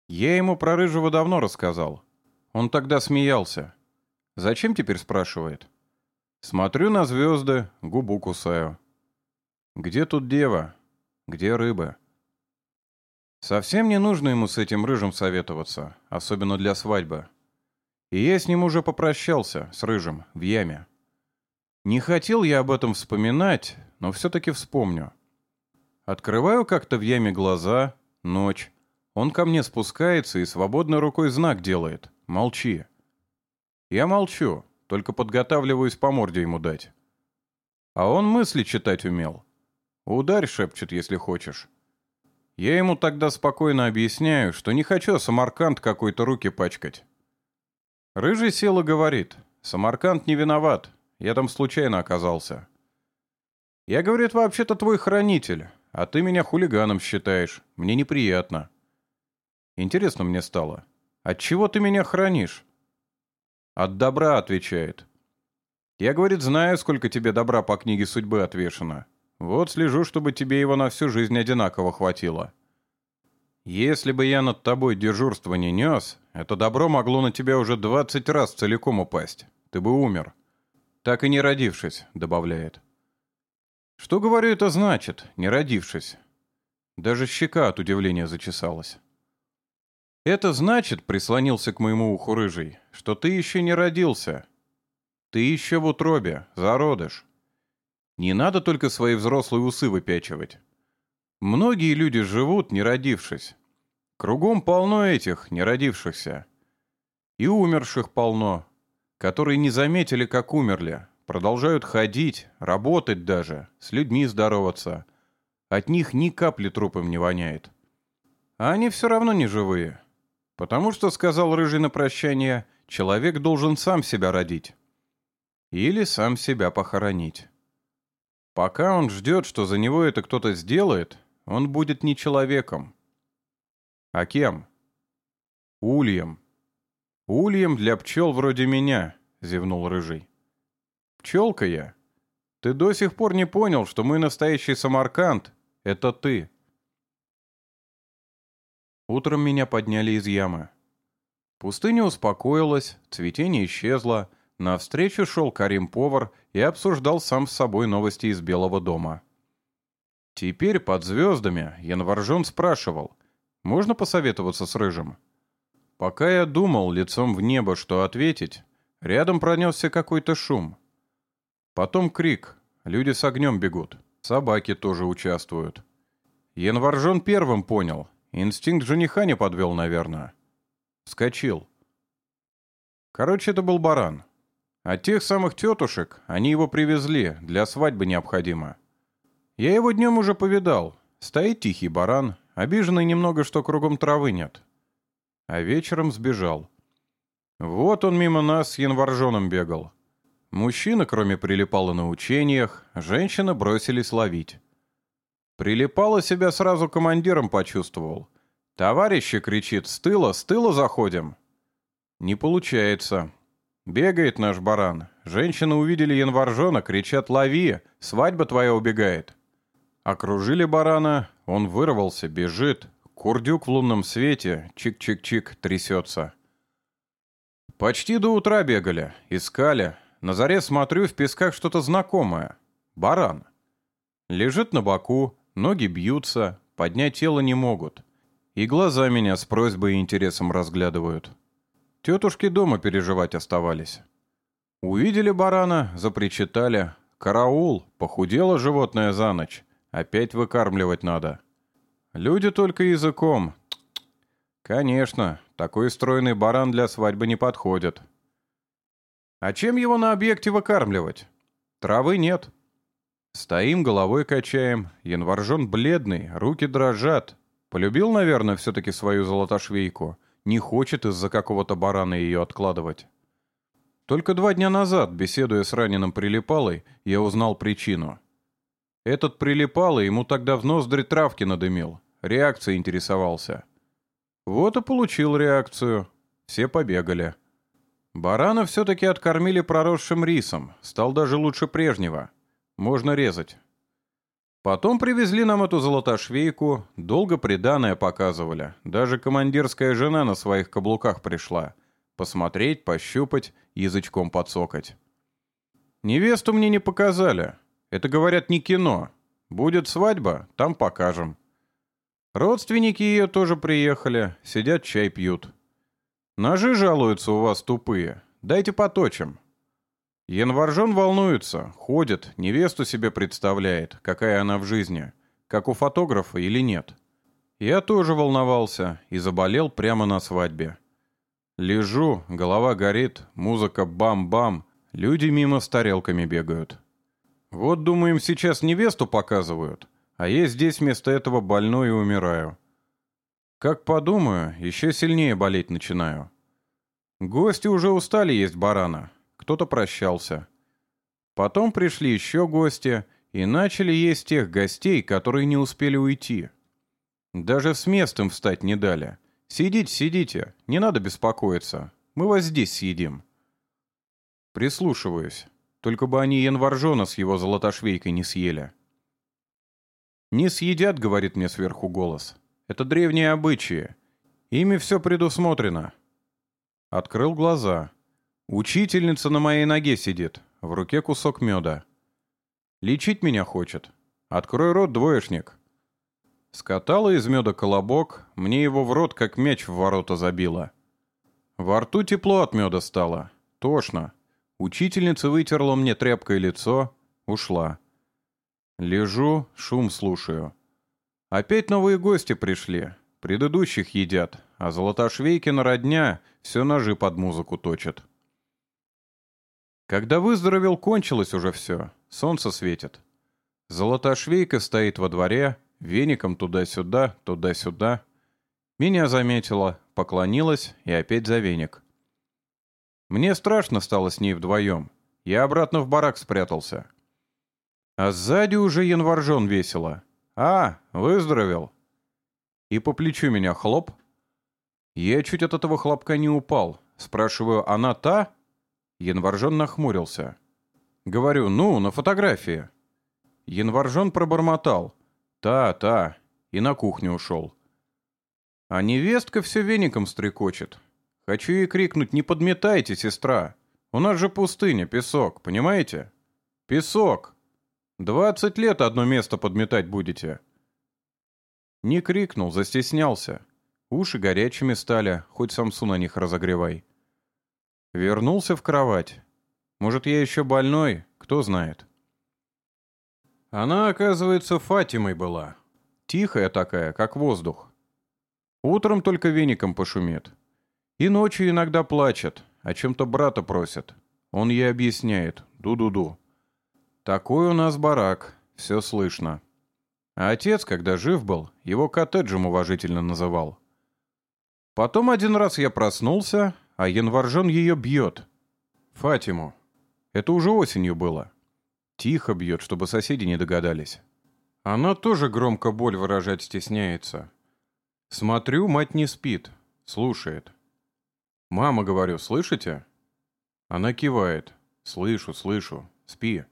Я ему про рыжего давно рассказал. Он тогда смеялся. «Зачем теперь?» — спрашивает. Смотрю на звезды, губу кусаю. Где тут дева? Где рыба? Совсем не нужно ему с этим рыжим советоваться, особенно для свадьбы. И я с ним уже попрощался, с рыжим, в яме. Не хотел я об этом вспоминать, но все-таки вспомню. Открываю как-то в яме глаза, ночь. Он ко мне спускается и свободной рукой знак делает. Молчи. Я молчу, только подготавливаюсь по морде ему дать. А он мысли читать умел. «Ударь», — шепчет, если хочешь. Я ему тогда спокойно объясняю, что не хочу Самарканд какой-то руки пачкать. Рыжий сел и говорит, «Самарканд не виноват, я там случайно оказался». Я, говорит, вообще-то твой хранитель, а ты меня хулиганом считаешь, мне неприятно. Интересно мне стало, от чего ты меня хранишь? От добра, отвечает. Я, говорит, знаю, сколько тебе добра по книге судьбы отвешено. Вот слежу, чтобы тебе его на всю жизнь одинаково хватило. Если бы я над тобой дежурство не нес, это добро могло на тебя уже двадцать раз целиком упасть. Ты бы умер. Так и не родившись, добавляет. Что, говорю, это значит, не родившись? Даже щека от удивления зачесалась. Это значит, прислонился к моему уху рыжий, что ты еще не родился. Ты еще в утробе, зародыш. Не надо только свои взрослые усы выпячивать. Многие люди живут, не родившись. Кругом полно этих, не родившихся. И умерших полно, которые не заметили, как умерли, продолжают ходить, работать даже, с людьми здороваться. От них ни капли трупом не воняет. А они все равно не живые. Потому что, сказал Рыжий на прощание, человек должен сам себя родить. Или сам себя похоронить. Пока он ждет, что за него это кто-то сделает, он будет не человеком. А кем? Ульем. Ульем для пчел вроде меня, зевнул Рыжий. Пчелка я. Ты до сих пор не понял, что мы настоящий Самарканд — это ты. Утром меня подняли из ямы. Пустыня успокоилась, цветение исчезло, навстречу шел Карим-повар и обсуждал сам с собой новости из Белого дома. Теперь под звездами Январжон спрашивал, можно посоветоваться с Рыжим? Пока я думал лицом в небо, что ответить, рядом пронесся какой-то шум. Потом крик, люди с огнем бегут, собаки тоже участвуют. Январжон первым понял — Инстинкт жениха не подвел, наверное. Вскочил. Короче, это был баран. От тех самых тетушек они его привезли, для свадьбы необходимо. Я его днем уже повидал. Стоит тихий баран, обиженный немного, что кругом травы нет. А вечером сбежал. Вот он мимо нас с январжоном бегал. Мужчина, кроме прилипала на учениях, женщины бросились ловить. Прилипала себя сразу командиром почувствовал. «Товарищи!» — кричит. «С тыла, с тыла заходим!» Не получается. Бегает наш баран. Женщины увидели январжона, кричат «Лови! Свадьба твоя убегает!» Окружили барана, он вырвался, бежит. Курдюк в лунном свете, чик-чик-чик, трясется. Почти до утра бегали, искали. На заре смотрю, в песках что-то знакомое. Баран. Лежит на боку, ноги бьются, поднять тело не могут. И глаза меня с просьбой и интересом разглядывают. Тетушки дома переживать оставались. Увидели барана, запричитали. «Караул! Похудело животное за ночь. Опять выкармливать надо». Люди только языком. Конечно, такой стройный баран для свадьбы не подходит. А чем его на объекте выкармливать? Травы нет. Стоим, головой качаем. Январжон бледный, руки дрожат. Полюбил, наверное, все-таки свою золотошвейку. Не хочет из-за какого-то барана ее откладывать. Только два дня назад, беседуя с раненым Прилипалой, я узнал причину. Этот Прилипалый ему тогда в ноздри травки надымил. Реакцией интересовался. Вот и получил реакцию. Все побегали. Барана все-таки откормили проросшим рисом. Стал даже лучше прежнего. Можно резать. Потом привезли нам эту золотошвейку, долго приданное показывали. Даже командирская жена на своих каблуках пришла. Посмотреть, пощупать, язычком подсокать. Невесту мне не показали. Это, говорят, не кино. Будет свадьба, там покажем. Родственники ее тоже приехали, сидят чай пьют. Ножи жалуются у вас тупые. Дайте поточим. Январжон волнуется, ходит, невесту себе представляет, какая она в жизни, как у фотографа или нет. Я тоже волновался и заболел прямо на свадьбе. Лежу, голова горит, музыка бам-бам, люди мимо с тарелками бегают. Вот, думаем, сейчас невесту показывают, а я здесь вместо этого больной и умираю. Как подумаю, еще сильнее болеть начинаю. Гости уже устали есть барана. Кто-то прощался. Потом пришли еще гости и начали есть тех гостей, которые не успели уйти. Даже с местом встать не дали. «Сидите, сидите, не надо беспокоиться. Мы вас здесь съедим». Прислушиваюсь. Только бы они январжона с его золотошвейкой не съели. «Не съедят», — говорит мне сверху голос. «Это древние обычаи. Ими все предусмотрено». Открыл глаза. Учительница на моей ноге сидит, в руке кусок меда. Лечить меня хочет. Открой рот, двоечник. Скатала из меда колобок, мне его в рот как мяч в ворота забило. Во рту тепло от меда стало. Тошно. Учительница вытерла мне тряпкой лицо, ушла. Лежу, шум слушаю. Опять новые гости пришли. Предыдущих едят, а Золотошвейкина родня все ножи под музыку точат. Когда выздоровел, кончилось уже все. Солнце светит. Золотошвейка стоит во дворе, веником туда-сюда, туда-сюда. Меня заметила, поклонилась и опять за веник. Мне страшно стало с ней вдвоем. Я обратно в барак спрятался. А сзади уже январжон весело. «А, выздоровел!» И по плечу меня хлоп. Я чуть от этого хлопка не упал. Спрашиваю, она та? Январжон нахмурился. Говорю, ну, на фотографии. Январжон пробормотал. Та, та. И на кухню ушел. А невестка все веником стрекочет. Хочу ей крикнуть, не подметайте, сестра. У нас же пустыня, песок, понимаете? Песок. Двадцать лет одно место подметать будете. Не крикнул, застеснялся. Уши горячими стали, хоть самсу на них разогревай. Вернулся в кровать. Может, я еще больной, кто знает. Она, оказывается, Фатимой была. Тихая такая, как воздух. Утром только веником пошумит. И ночью иногда плачет, о чем-то брата просит. Он ей объясняет. Ду-ду-ду. Такой у нас барак, все слышно. А отец, когда жив был, его коттеджем уважительно называл. Потом один раз я проснулся, а январжон ее бьет. Фатиму. Это уже осенью было. Тихо бьет, чтобы соседи не догадались. Она тоже громко боль выражать стесняется. Смотрю, мать не спит, слушает. «Мама, — говорю, — слышите?» Она кивает. «Слышу, слышу. Спи».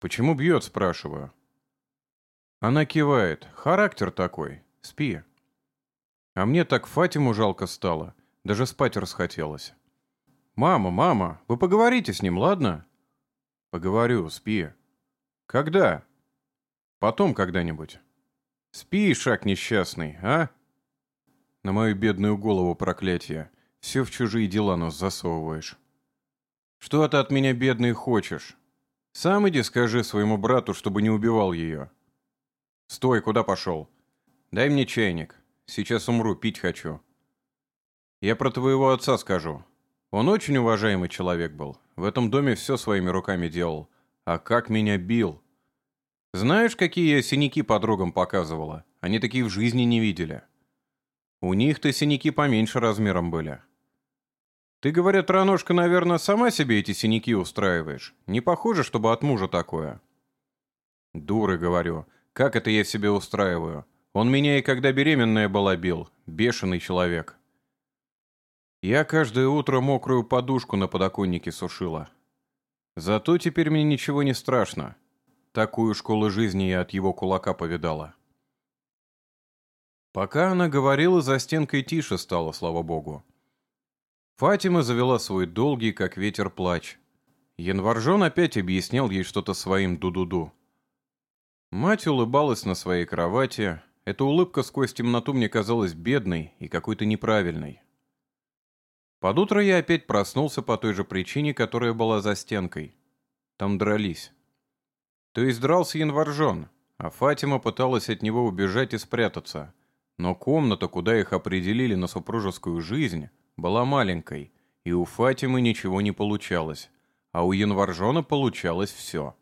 «Почему бьет?» — спрашиваю. Она кивает. «Характер такой. Спи». А мне так Фатиму жалко стало. Даже спать расхотелось. «Мама, мама, вы поговорите с ним, ладно?» «Поговорю, спи». «Когда?» «Потом когда-нибудь». «Спи, шаг несчастный, а?» На мою бедную голову проклятие. Все в чужие дела нос засовываешь. Что ты от меня, бедный, хочешь? Сам иди скажи своему брату, чтобы не убивал ее. Стой, куда пошел? Дай мне чайник. Сейчас умру, пить хочу. Я про твоего отца скажу. Он очень уважаемый человек был. В этом доме все своими руками делал. А как меня бил. Знаешь, какие я синяки подругам показывала? Они такие в жизни не видели. У них-то синяки поменьше размером были. Ты, говорят, Раношка, наверное, сама себе эти синяки устраиваешь. Не похоже, чтобы от мужа такое. Дуры, говорю. Как это я себе устраиваю? Он меня и когда беременная была бил. Бешеный человек. Я каждое утро мокрую подушку на подоконнике сушила. Зато теперь мне ничего не страшно. Такую школу жизни я от его кулака повидала. Пока она говорила, за стенкой тише стало, слава богу. Фатима завела свой долгий, как ветер, плач. Январжон опять объяснял ей что-то своим ду-ду-ду. Мать улыбалась на своей кровати. Эта улыбка сквозь темноту мне казалась бедной и какой-то неправильной. Под утро я опять проснулся по той же причине, которая была за стенкой. Там дрались. То есть дрался январжон, а Фатима пыталась от него убежать и спрятаться. Но комната, куда их определили на супружескую жизнь, была маленькой, и у Фатимы ничего не получалось, а у Январжона получалось все.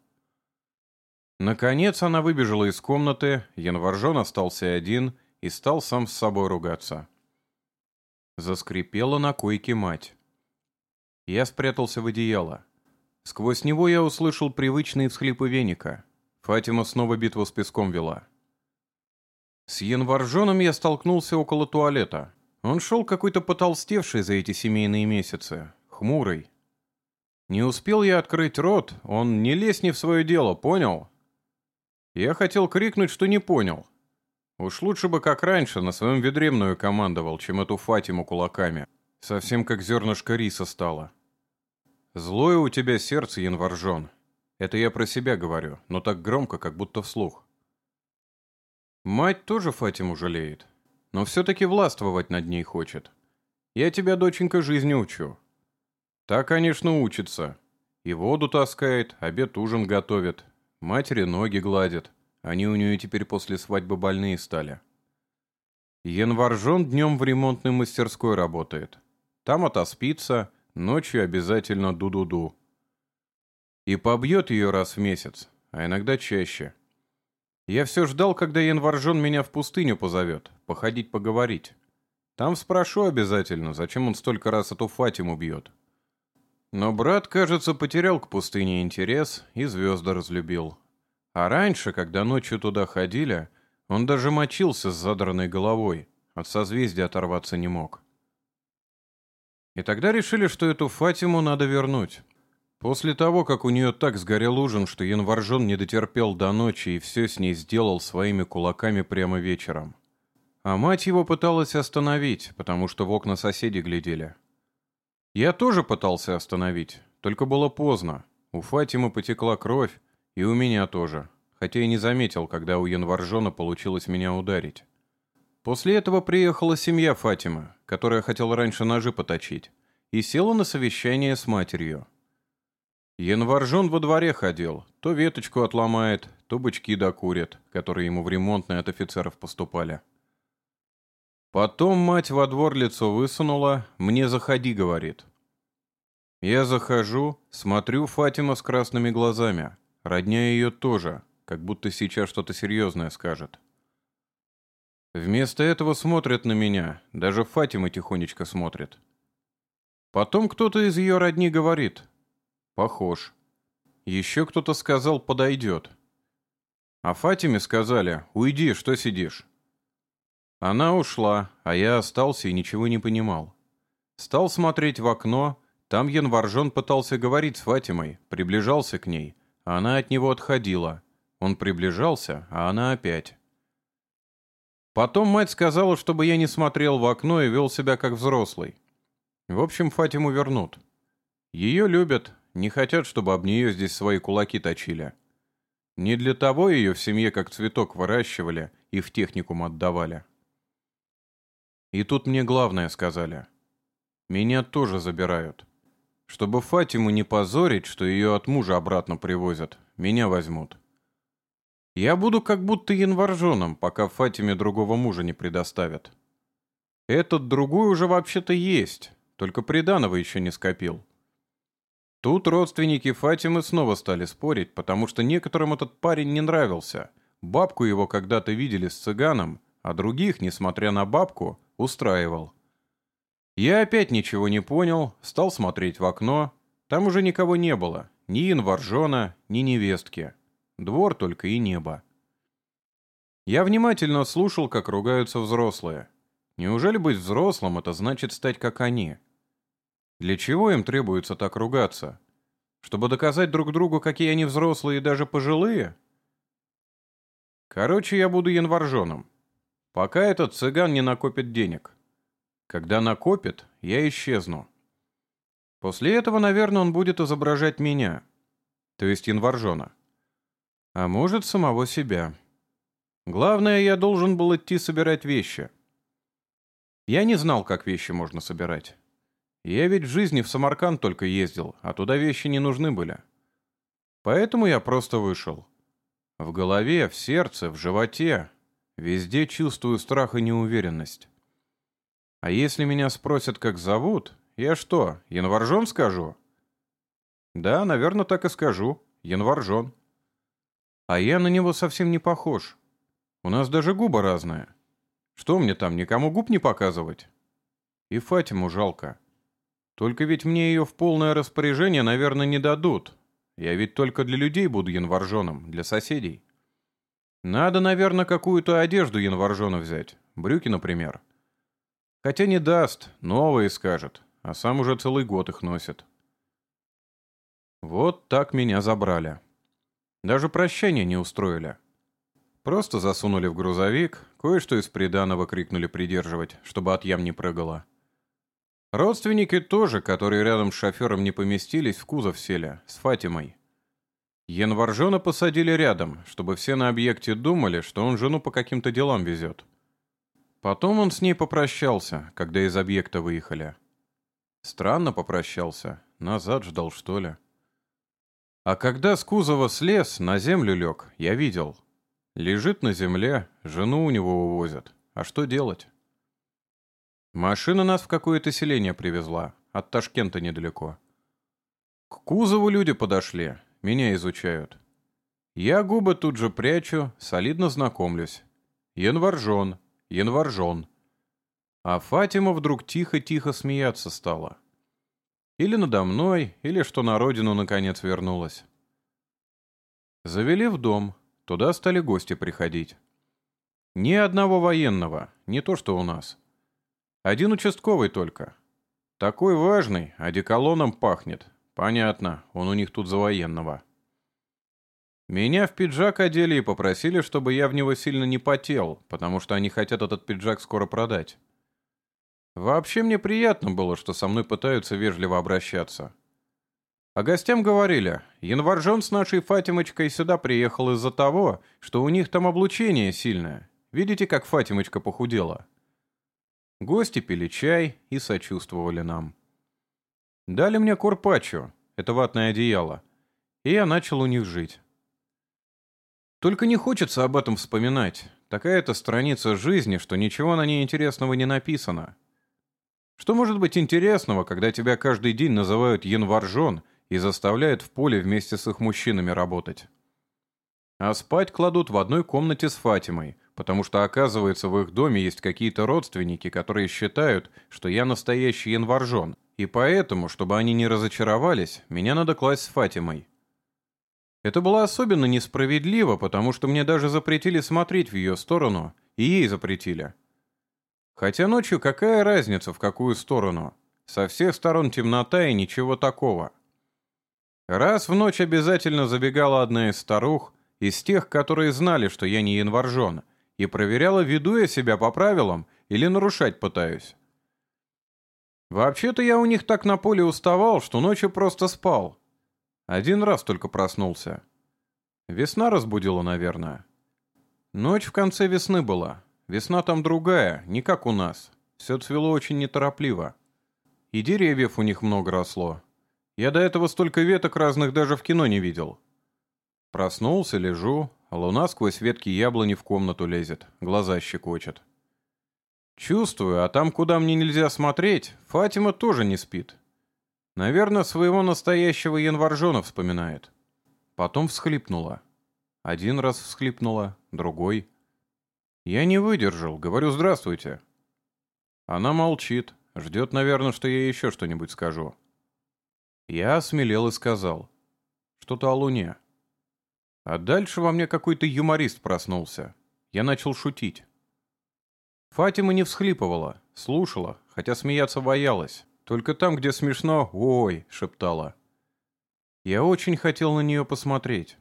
Наконец она выбежала из комнаты, Январжон остался один и стал сам с собой ругаться. Заскрипела на койке мать. Я спрятался в одеяло. Сквозь него я услышал привычные всхлипы веника. Фатима снова битву с песком вела. С январжоном я столкнулся около туалета. Он шел какой-то потолстевший за эти семейные месяцы, хмурый. Не успел я открыть рот, он не лезь не в свое дело, понял? Я хотел крикнуть, что не понял. Уж лучше бы, как раньше, на своем ведре мною командовал, чем эту Фатиму кулаками. Совсем как зернышко риса стало. Злое у тебя сердце, январжон. Это я про себя говорю, но так громко, как будто вслух. Мать тоже Фатиму жалеет, но все-таки властвовать над ней хочет. Я тебя, доченька, жизни учу. Та, конечно, учится. И воду таскает, обед ужин готовит, матери ноги гладит. Они у нее теперь после свадьбы больные стали. Январжон днем в ремонтной мастерской работает. Там отоспится, ночью обязательно ду-ду-ду. И побьет ее раз в месяц, а иногда чаще. Я все ждал, когда январжон меня в пустыню позовет, походить поговорить. Там спрошу обязательно, зачем он столько раз эту Фатиму бьет. Но брат, кажется, потерял к пустыне интерес и звезды разлюбил. А раньше, когда ночью туда ходили, он даже мочился с задранной головой, от созвездия оторваться не мог. И тогда решили, что эту Фатиму надо вернуть. После того, как у нее так сгорел ужин, что январжон не дотерпел до ночи и все с ней сделал своими кулаками прямо вечером. А мать его пыталась остановить, потому что в окна соседи глядели. Я тоже пытался остановить, только было поздно. У Фатимы потекла кровь, и у меня тоже, хотя и не заметил, когда у январжона получилось меня ударить. После этого приехала семья Фатимы, которая хотела раньше ножи поточить, и села на совещание с матерью. Январжон во дворе ходил. То веточку отломает, то бычки докурит, которые ему в ремонтные от офицеров поступали. Потом мать во двор лицо высунула, мне заходи, говорит. Я захожу, смотрю Фатима с красными глазами. Родня ее тоже, как будто сейчас что-то серьезное скажет. Вместо этого смотрят на меня, даже Фатима тихонечко смотрит. Потом кто-то из ее родни говорит. Похож. Еще кто-то сказал «подойдет». А Фатиме сказали «уйди, что сидишь». Она ушла, а я остался и ничего не понимал. Стал смотреть в окно, там Январжон пытался говорить с Фатимой, приближался к ней, она от него отходила. Он приближался, а она опять. Потом мать сказала, чтобы я не смотрел в окно и вел себя как взрослый. В общем, Фатиму вернут. Ее любят, не хотят, чтобы об нее здесь свои кулаки точили. Не для того ее в семье как цветок выращивали и в техникум отдавали. И тут мне главное сказали. Меня тоже забирают. Чтобы Фатиму не позорить, что ее от мужа обратно привозят, меня возьмут. Я буду как будто январжоном, пока Фатиме другого мужа не предоставят. Этот другой уже вообще-то есть, только приданого еще не скопил. Тут родственники Фатимы снова стали спорить, потому что некоторым этот парень не нравился. Бабку его когда-то видели с цыганом, а других, несмотря на бабку, устраивал. Я опять ничего не понял, стал смотреть в окно. Там уже никого не было, ни январжона, ни невестки. Двор только и небо. Я внимательно слушал, как ругаются взрослые. Неужели быть взрослым — это значит стать как они? Для чего им требуется так ругаться? Чтобы доказать друг другу, какие они взрослые и даже пожилые? Короче, я буду январжоном. Пока этот цыган не накопит денег. Когда накопит, я исчезну. После этого, наверное, он будет изображать меня, то есть январжона. А может, самого себя. Главное, я должен был идти собирать вещи. Я не знал, как вещи можно собирать. Я ведь в жизни в Самарканд только ездил, а туда вещи не нужны были. Поэтому я просто вышел. В голове, в сердце, в животе, везде чувствую страх и неуверенность. А если меня спросят, как зовут, я что, январжон скажу? Да, наверное, так и скажу. Январжон. А я на него совсем не похож. У нас даже губы разные. Что мне там, никому губ не показывать? И Фатиму жалко. Только ведь мне ее в полное распоряжение, наверное, не дадут. Я ведь только для людей буду январжоном, для соседей. Надо, наверное, какую-то одежду январжона взять. Брюки, например. Хотя не даст, новые скажет, а сам уже целый год их носит. Вот так меня забрали. Даже прощания не устроили. Просто засунули в грузовик, кое-что из приданого крикнули придерживать, чтобы от ям не прыгало. Родственники тоже, которые рядом с шофером не поместились, в кузов сели, с Фатимой. Январжона посадили рядом, чтобы все на объекте думали, что он жену по каким-то делам везет. Потом он с ней попрощался, когда из объекта выехали. Странно попрощался, назад ждал, что ли. А когда с кузова слез, на землю лег, я видел. Лежит на земле, жену у него увозят. А что делать? Машина нас в какое-то селение привезла, от Ташкента недалеко. К кузову люди подошли, меня изучают. Я губы тут же прячу, солидно знакомлюсь. Январжон, январжон. А Фатима вдруг тихо-тихо смеяться стала. Или надо мной, или что на родину наконец вернулась. Завели в дом, туда стали гости приходить. Ни одного военного, не то что у нас. Один участковый только. Такой важный, одеколоном пахнет. Понятно, он у них тут за военного. Меня в пиджак одели и попросили, чтобы я в него сильно не потел, потому что они хотят этот пиджак скоро продать. Вообще мне приятно было, что со мной пытаются вежливо обращаться. А гостям говорили, январжон с нашей Фатимочкой сюда приехал из-за того, что у них там облучение сильное. Видите, как Фатимочка похудела? Гости пили чай и сочувствовали нам. Дали мне курпачо, это ватное одеяло, и я начал у них жить. Только не хочется об этом вспоминать, такая-то страница жизни, что ничего на ней интересного не написано. Что может быть интересного, когда тебя каждый день называют январжон и заставляют в поле вместе с их мужчинами работать? А спать кладут в одной комнате с Фатимой, потому что, оказывается, в их доме есть какие-то родственники, которые считают, что я настоящий январжон, и поэтому, чтобы они не разочаровались, меня надо класть с Фатимой. Это было особенно несправедливо, потому что мне даже запретили смотреть в ее сторону, и ей запретили. Хотя ночью какая разница, в какую сторону? Со всех сторон темнота и ничего такого. Раз в ночь обязательно забегала одна из старух, из тех, которые знали, что я не январжон, и проверяла, веду я себя по правилам или нарушать пытаюсь. Вообще-то я у них так на поле уставал, что ночью просто спал. Один раз только проснулся. Весна разбудила, наверное. Ночь в конце весны была. Весна там другая, не как у нас. Все цвело очень неторопливо. И деревьев у них много росло. Я до этого столько веток разных даже в кино не видел. Проснулся, лежу, а луна сквозь ветки яблони в комнату лезет, глаза щекочет. Чувствую, а там, куда мне нельзя смотреть, Фатима тоже не спит. Наверное, своего настоящего январжона вспоминает. Потом всхлипнула. Один раз всхлипнула, другой — я не выдержал, говорю «здравствуйте». Она молчит, ждет, наверное, что я еще что-нибудь скажу. Я осмелел и сказал. Что-то о Луне. А дальше во мне какой-то юморист проснулся. Я начал шутить. Фатима не всхлипывала, слушала, хотя смеяться боялась. Только там, где смешно «Ой!» — шептала. Я очень хотел на нее посмотреть.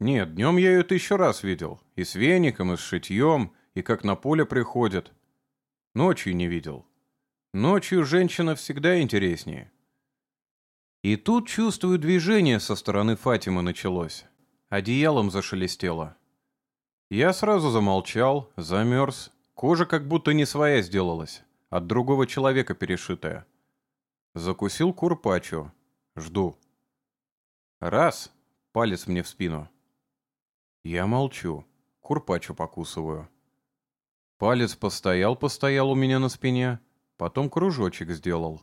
Нет, днем я ее тысячу раз видел. И с веником, и с шитьем, и как на поле приходят. Ночью не видел. Ночью женщина всегда интереснее. И тут, чувствую, движение со стороны Фатимы началось. Одеялом зашелестело. Я сразу замолчал, замерз. Кожа как будто не своя сделалась, от другого человека перешитая. Закусил курпачу. Жду. Раз. Палец мне в спину. Я молчу. Курпачу покусываю. Палец постоял-постоял у меня на спине, потом кружочек сделал.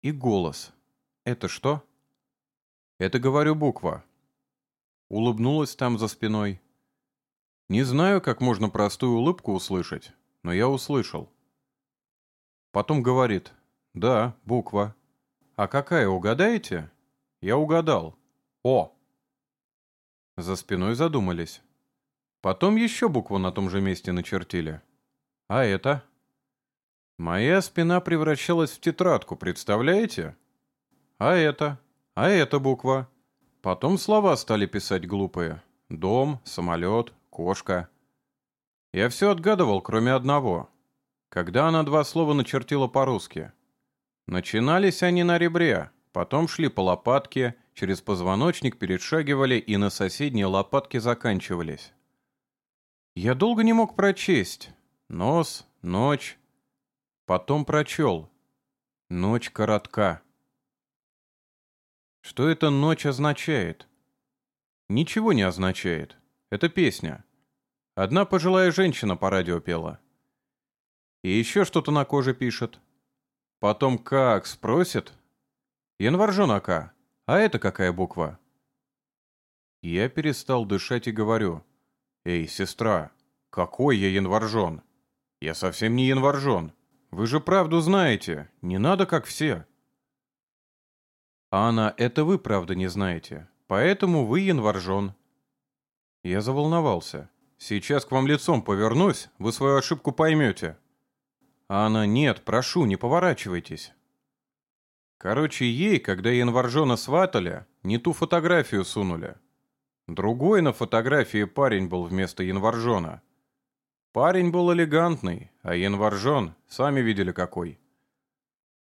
И голос. Это что? Это, говорю, буква. Улыбнулась там за спиной. Не знаю, как можно простую улыбку услышать, но я услышал. Потом говорит. Да, буква. А какая, угадаете? Я угадал. О! За спиной задумались. Потом еще букву на том же месте начертили. А это? Моя спина превращалась в тетрадку, представляете? А это? А эта буква? Потом слова стали писать глупые. Дом, самолет, кошка. Я все отгадывал, кроме одного. Когда она два слова начертила по-русски. Начинались они на ребре, потом шли по лопатке, через позвоночник перешагивали и на соседние лопатки заканчивались. Я долго не мог прочесть. Нос, ночь. Потом прочел. Ночь коротка. Что эта ночь означает? Ничего не означает. Это песня. Одна пожилая женщина по радио пела. И еще что-то на коже пишет. Потом как спросит? Январжонака. А это какая буква? Я перестал дышать и говорю. Эй, сестра, какой я январжон? Я совсем не январжон. Вы же правду знаете. Не надо, как все. Анна, это вы правда не знаете. Поэтому вы январжон. Я заволновался. Сейчас к вам лицом повернусь, вы свою ошибку поймете. Анна, нет, прошу, не поворачивайтесь. Короче, ей, когда январжона сватали, не ту фотографию сунули. Другой на фотографии парень был вместо январжона. Парень был элегантный, а январжон, сами видели какой.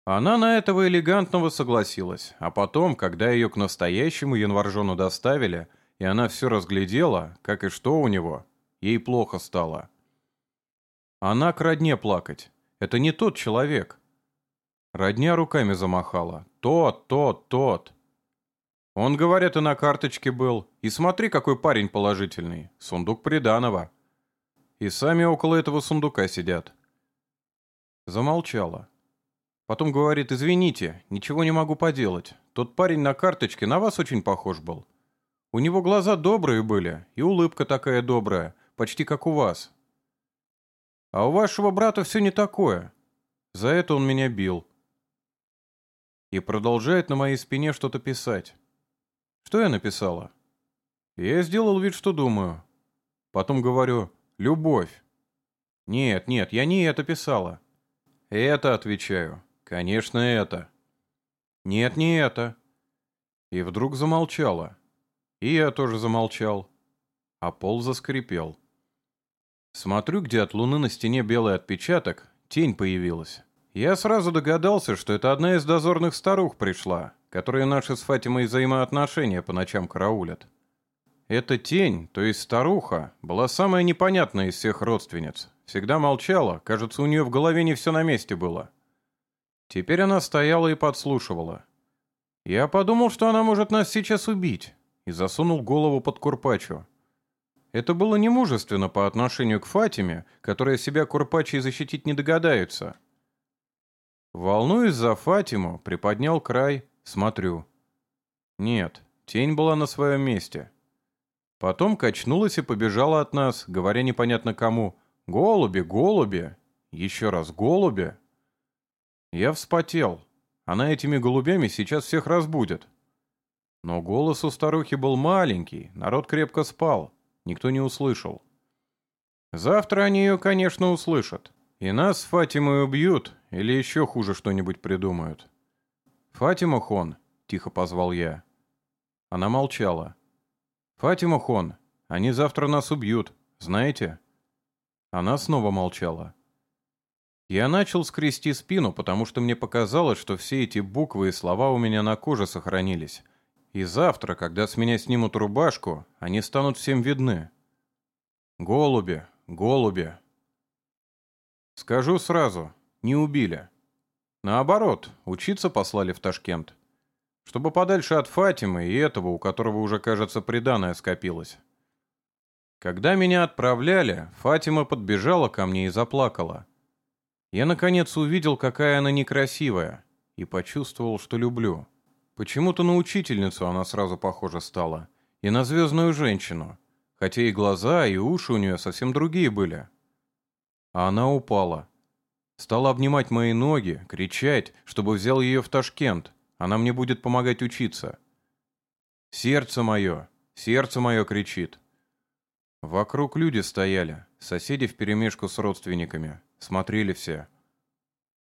Она на этого элегантного согласилась, а потом, когда ее к настоящему январжону доставили, и она все разглядела, как и что у него, ей плохо стало. Она к родне плакать. Это не тот человек. Родня руками замахала. «Тот, тот, тот!» Он, говорят, и на карточке был. И смотри, какой парень положительный. Сундук приданого. И сами около этого сундука сидят. Замолчала. Потом говорит, извините, ничего не могу поделать. Тот парень на карточке на вас очень похож был. У него глаза добрые были, и улыбка такая добрая, почти как у вас. А у вашего брата все не такое. За это он меня бил. И продолжает на моей спине что-то писать. Что я написала? Я сделал вид, что думаю. Потом говорю «любовь». Нет, нет, я не это писала. Это, отвечаю. Конечно, это. Нет, не это. И вдруг замолчала. И я тоже замолчал. А пол заскрипел. Смотрю, где от луны на стене белый отпечаток, тень появилась. Я сразу догадался, что это одна из дозорных старух пришла, которые наши с Фатимой взаимоотношения по ночам караулят. Эта тень, то есть старуха, была самая непонятная из всех родственниц. Всегда молчала, кажется, у нее в голове не все на месте было. Теперь она стояла и подслушивала. Я подумал, что она может нас сейчас убить, и засунул голову под курпачу. Это было немужественно по отношению к Фатиме, которая себя курпачей защитить не догадается. Волнуясь за Фатиму, приподнял край, смотрю. Нет, тень была на своем месте. Потом качнулась и побежала от нас, говоря непонятно кому «Голуби, голуби!» Еще раз «Голуби!» Я вспотел. Она этими голубями сейчас всех разбудит. Но голос у старухи был маленький, народ крепко спал. Никто не услышал. Завтра они ее, конечно, услышат. И нас с Фатимой убьют, или еще хуже что-нибудь придумают. «Фатима Хон», — тихо позвал я. Она молчала. «Фатима Хон, они завтра нас убьют, знаете?» Она снова молчала. Я начал скрести спину, потому что мне показалось, что все эти буквы и слова у меня на коже сохранились, и завтра, когда с меня снимут рубашку, они станут всем видны. Голуби, голуби. Скажу сразу, не убили. Наоборот, учиться послали в Ташкент. Чтобы подальше от Фатимы и этого, у которого уже, кажется, преданное скопилось. Когда меня отправляли, Фатима подбежала ко мне и заплакала. Я, наконец, увидел, какая она некрасивая, и почувствовал, что люблю. Почему-то на учительницу она сразу похожа стала. И на звездную женщину. Хотя и глаза, и уши у нее совсем другие были. А она упала. Стала обнимать мои ноги, кричать, чтобы взял ее в Ташкент. Она мне будет помогать учиться. «Сердце мое! Сердце мое!» кричит. Вокруг люди стояли, соседи вперемешку с родственниками. Смотрели все.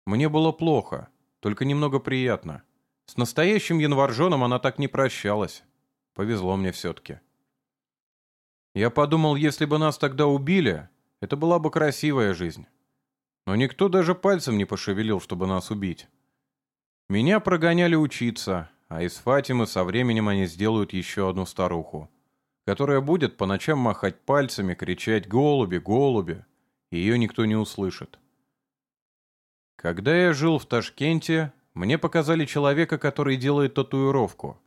Мне было плохо, только немного приятно. С настоящим январжоном она так не прощалась. Повезло мне все-таки. Я подумал, если бы нас тогда убили, это была бы красивая жизнь. Но никто даже пальцем не пошевелил, чтобы нас убить. Меня прогоняли учиться, а из Фатимы со временем они сделают еще одну старуху, которая будет по ночам махать пальцами, кричать «Голуби, голуби!» и ее никто не услышит. Когда я жил в Ташкенте, мне показали человека, который делает татуировку.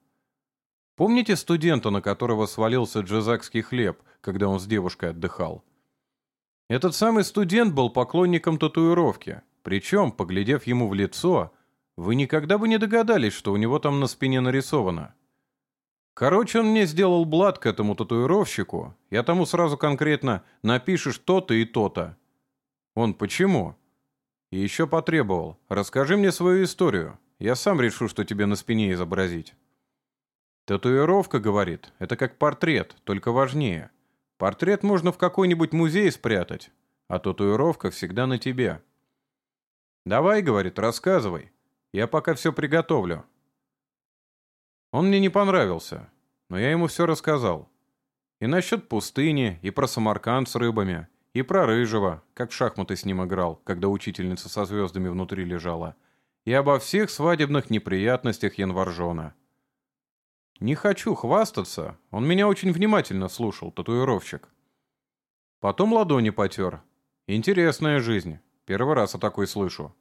Помните студента, на которого свалился джазакский хлеб, когда он с девушкой отдыхал? Этот самый студент был поклонником татуировки. Причем, поглядев ему в лицо, вы никогда бы не догадались, что у него там на спине нарисовано. Короче, он мне сделал блат к этому татуировщику. Я тому сразу конкретно напишешь то-то и то-то. Он почему? И еще потребовал. «Расскажи мне свою историю. Я сам решу, что тебе на спине изобразить». «Татуировка, — говорит, — это как портрет, только важнее. Портрет можно в какой-нибудь музей спрятать, а татуировка всегда на тебе». «Давай, — говорит, — рассказывай. Я пока все приготовлю». Он мне не понравился, но я ему все рассказал. И насчет пустыни, и про Самарканд с рыбами, и про Рыжего, как в шахматы с ним играл, когда учительница со звездами внутри лежала. И обо всех свадебных неприятностях январжона. Не хочу хвастаться, он меня очень внимательно слушал, татуировщик. Потом ладони потер. Интересная жизнь. Первый раз о такой слышу.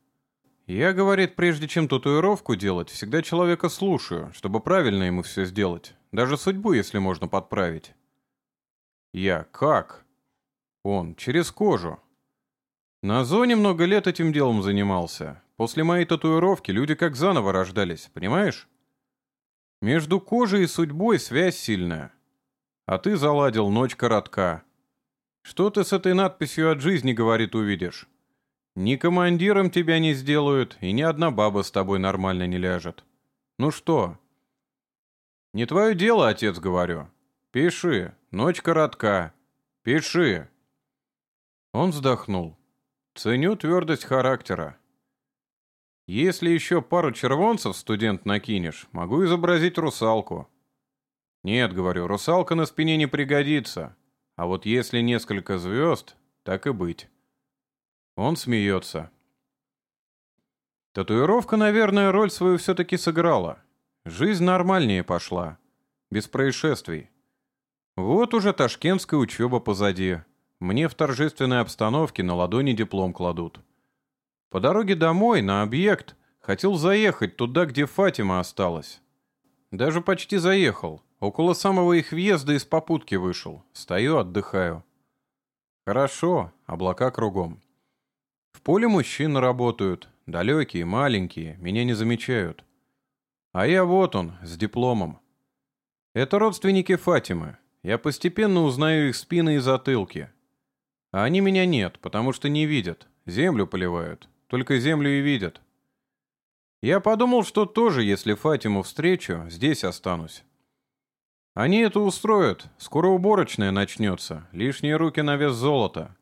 Я, говорит, прежде чем татуировку делать, всегда человека слушаю, чтобы правильно ему все сделать. Даже судьбу, если можно подправить. Я, как? Он, через кожу. На зоне много лет этим делом занимался. После моей татуировки люди как заново рождались, понимаешь? Между кожей и судьбой связь сильная. А ты заладил ночь коротка. Что ты с этой надписью от жизни, говорит, увидишь? Ни командиром тебя не сделают, и ни одна баба с тобой нормально не ляжет. Ну что? Не твое дело, отец, говорю. Пиши, ночь коротка. Пиши. Он вздохнул. Ценю твердость характера. Если еще пару червонцев, студент, накинешь, могу изобразить русалку. Нет, говорю, русалка на спине не пригодится. А вот если несколько звезд, так и быть. Он смеется. Татуировка, наверное, роль свою все-таки сыграла. Жизнь нормальнее пошла. Без происшествий. Вот уже ташкентская учеба позади. Мне в торжественной обстановке на ладони диплом кладут. По дороге домой, на объект, хотел заехать туда, где Фатима осталась. Даже почти заехал. Около самого их въезда из попутки вышел. Стою, отдыхаю. Хорошо, облака кругом. В поле мужчины работают. Далекие, маленькие, меня не замечают. А я вот он, с дипломом. Это родственники Фатимы. Я постепенно узнаю их спины и затылки. А они меня нет, потому что не видят. Землю поливают. Только землю и видят. Я подумал, что тоже, если Фатиму встречу, здесь останусь. Они это устроят. Скоро уборочная начнется. Лишние руки на вес золота.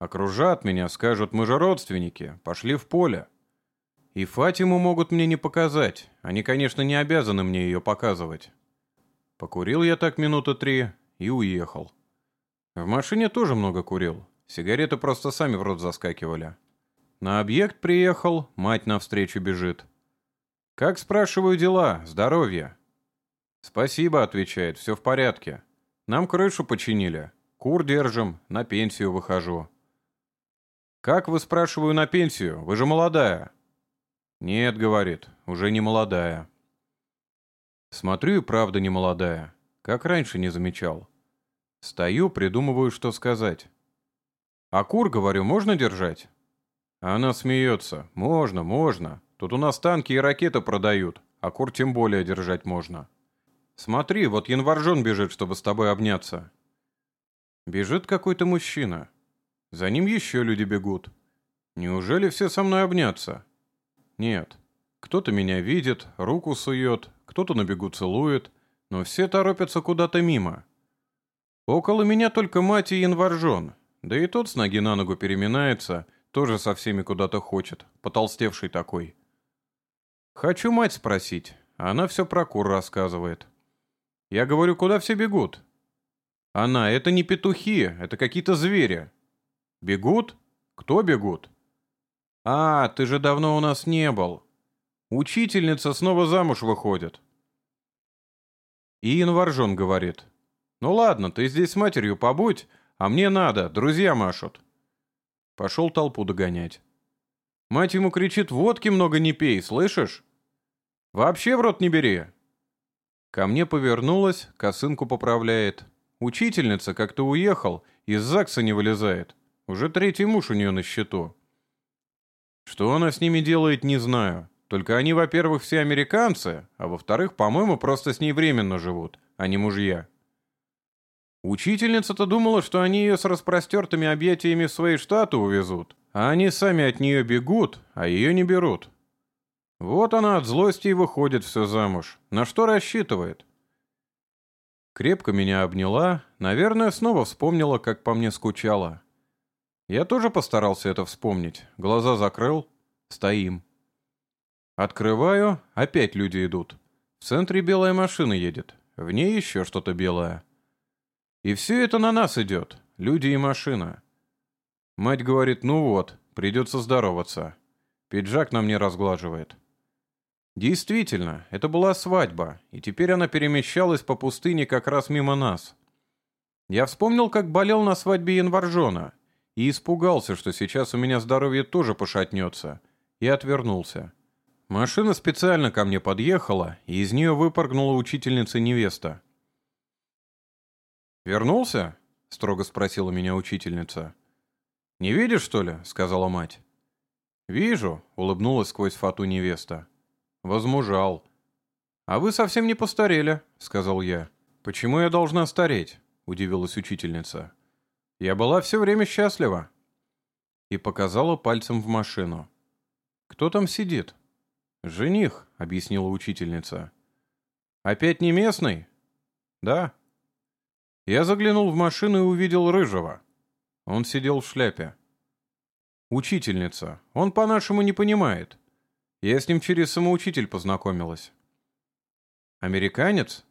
Окружат меня, скажут, мы же родственники. Пошли в поле. И Фатиму могут мне не показать. Они, конечно, не обязаны мне ее показывать. Покурил я так минуты три и уехал. В машине тоже много курил. Сигареты просто сами в рот заскакивали. На объект приехал, мать навстречу бежит. «Как, спрашиваю, дела? Здоровье?» «Спасибо», — отвечает, — «все в порядке. Нам крышу починили. Кур держим, на пенсию выхожу». «Как вы, спрашиваю, на пенсию? Вы же молодая». «Нет», — говорит, — «уже не молодая». Смотрю и правда не молодая. Как раньше не замечал. Стою, придумываю, что сказать. «А кур, говорю, можно держать?» Она смеется. «Можно, можно. Тут у нас танки и ракеты продают, а кур тем более держать можно. Смотри, вот январжон бежит, чтобы с тобой обняться». Бежит какой-то мужчина. За ним еще люди бегут. Неужели все со мной обняться? Нет. Кто-то меня видит, руку сует, кто-то на бегу целует, но все торопятся куда-то мимо. Около меня только мать и январжон, да и тот с ноги на ногу переминается, тоже со всеми куда-то хочет, потолстевший такой. Хочу мать спросить, она все про кур рассказывает. Я говорю, куда все бегут? Она, это не петухи, это какие-то звери. Бегут? Кто бегут? А, ты же давно у нас не был. Учительница снова замуж выходит. И январжон говорит, «Ну ладно, ты здесь с матерью побудь, а мне надо, друзья машут». Пошел толпу догонять. Мать ему кричит, водки много не пей, слышишь? Вообще в рот не бери. Ко мне повернулась, косынку поправляет. Учительница как-то уехал, из ЗАГСа не вылезает. Уже третий муж у нее на счету. Что она с ними делает, не знаю. Только они, во-первых, все американцы, а во-вторых, по-моему, просто с ней временно живут, а не мужья. Учительница-то думала, что они ее с распростертыми объятиями в свои штаты увезут, а они сами от нее бегут, а ее не берут. Вот она от злости и выходит все замуж. На что рассчитывает? Крепко меня обняла, наверное, снова вспомнила, как по мне скучала. Я тоже постарался это вспомнить. Глаза закрыл. Стоим. Открываю, опять люди идут. В центре белая машина едет. В ней еще что-то белое. И все это на нас идет. Люди и машина. Мать говорит, ну вот, придется здороваться. Пиджак нам не разглаживает. Действительно, это была свадьба, и теперь она перемещалась по пустыне как раз мимо нас. Я вспомнил, как болел на свадьбе январжона, и испугался, что сейчас у меня здоровье тоже пошатнется, и отвернулся. Машина специально ко мне подъехала, и из нее выпрыгнула учительница-невеста. «Вернулся?» — строго спросила меня учительница. «Не видишь, что ли?» — сказала мать. «Вижу», — улыбнулась сквозь фату невеста. «Возмужал». «А вы совсем не постарели», — сказал я. «Почему я должна стареть?» — удивилась учительница. «Я была все время счастлива». И показала пальцем в машину. «Кто там сидит?» «Жених», — объяснила учительница. «Опять не местный?» «Да». Я заглянул в машину и увидел Рыжего. Он сидел в шляпе. «Учительница. Он по-нашему не понимает. Я с ним через самоучитель познакомилась». «Американец?»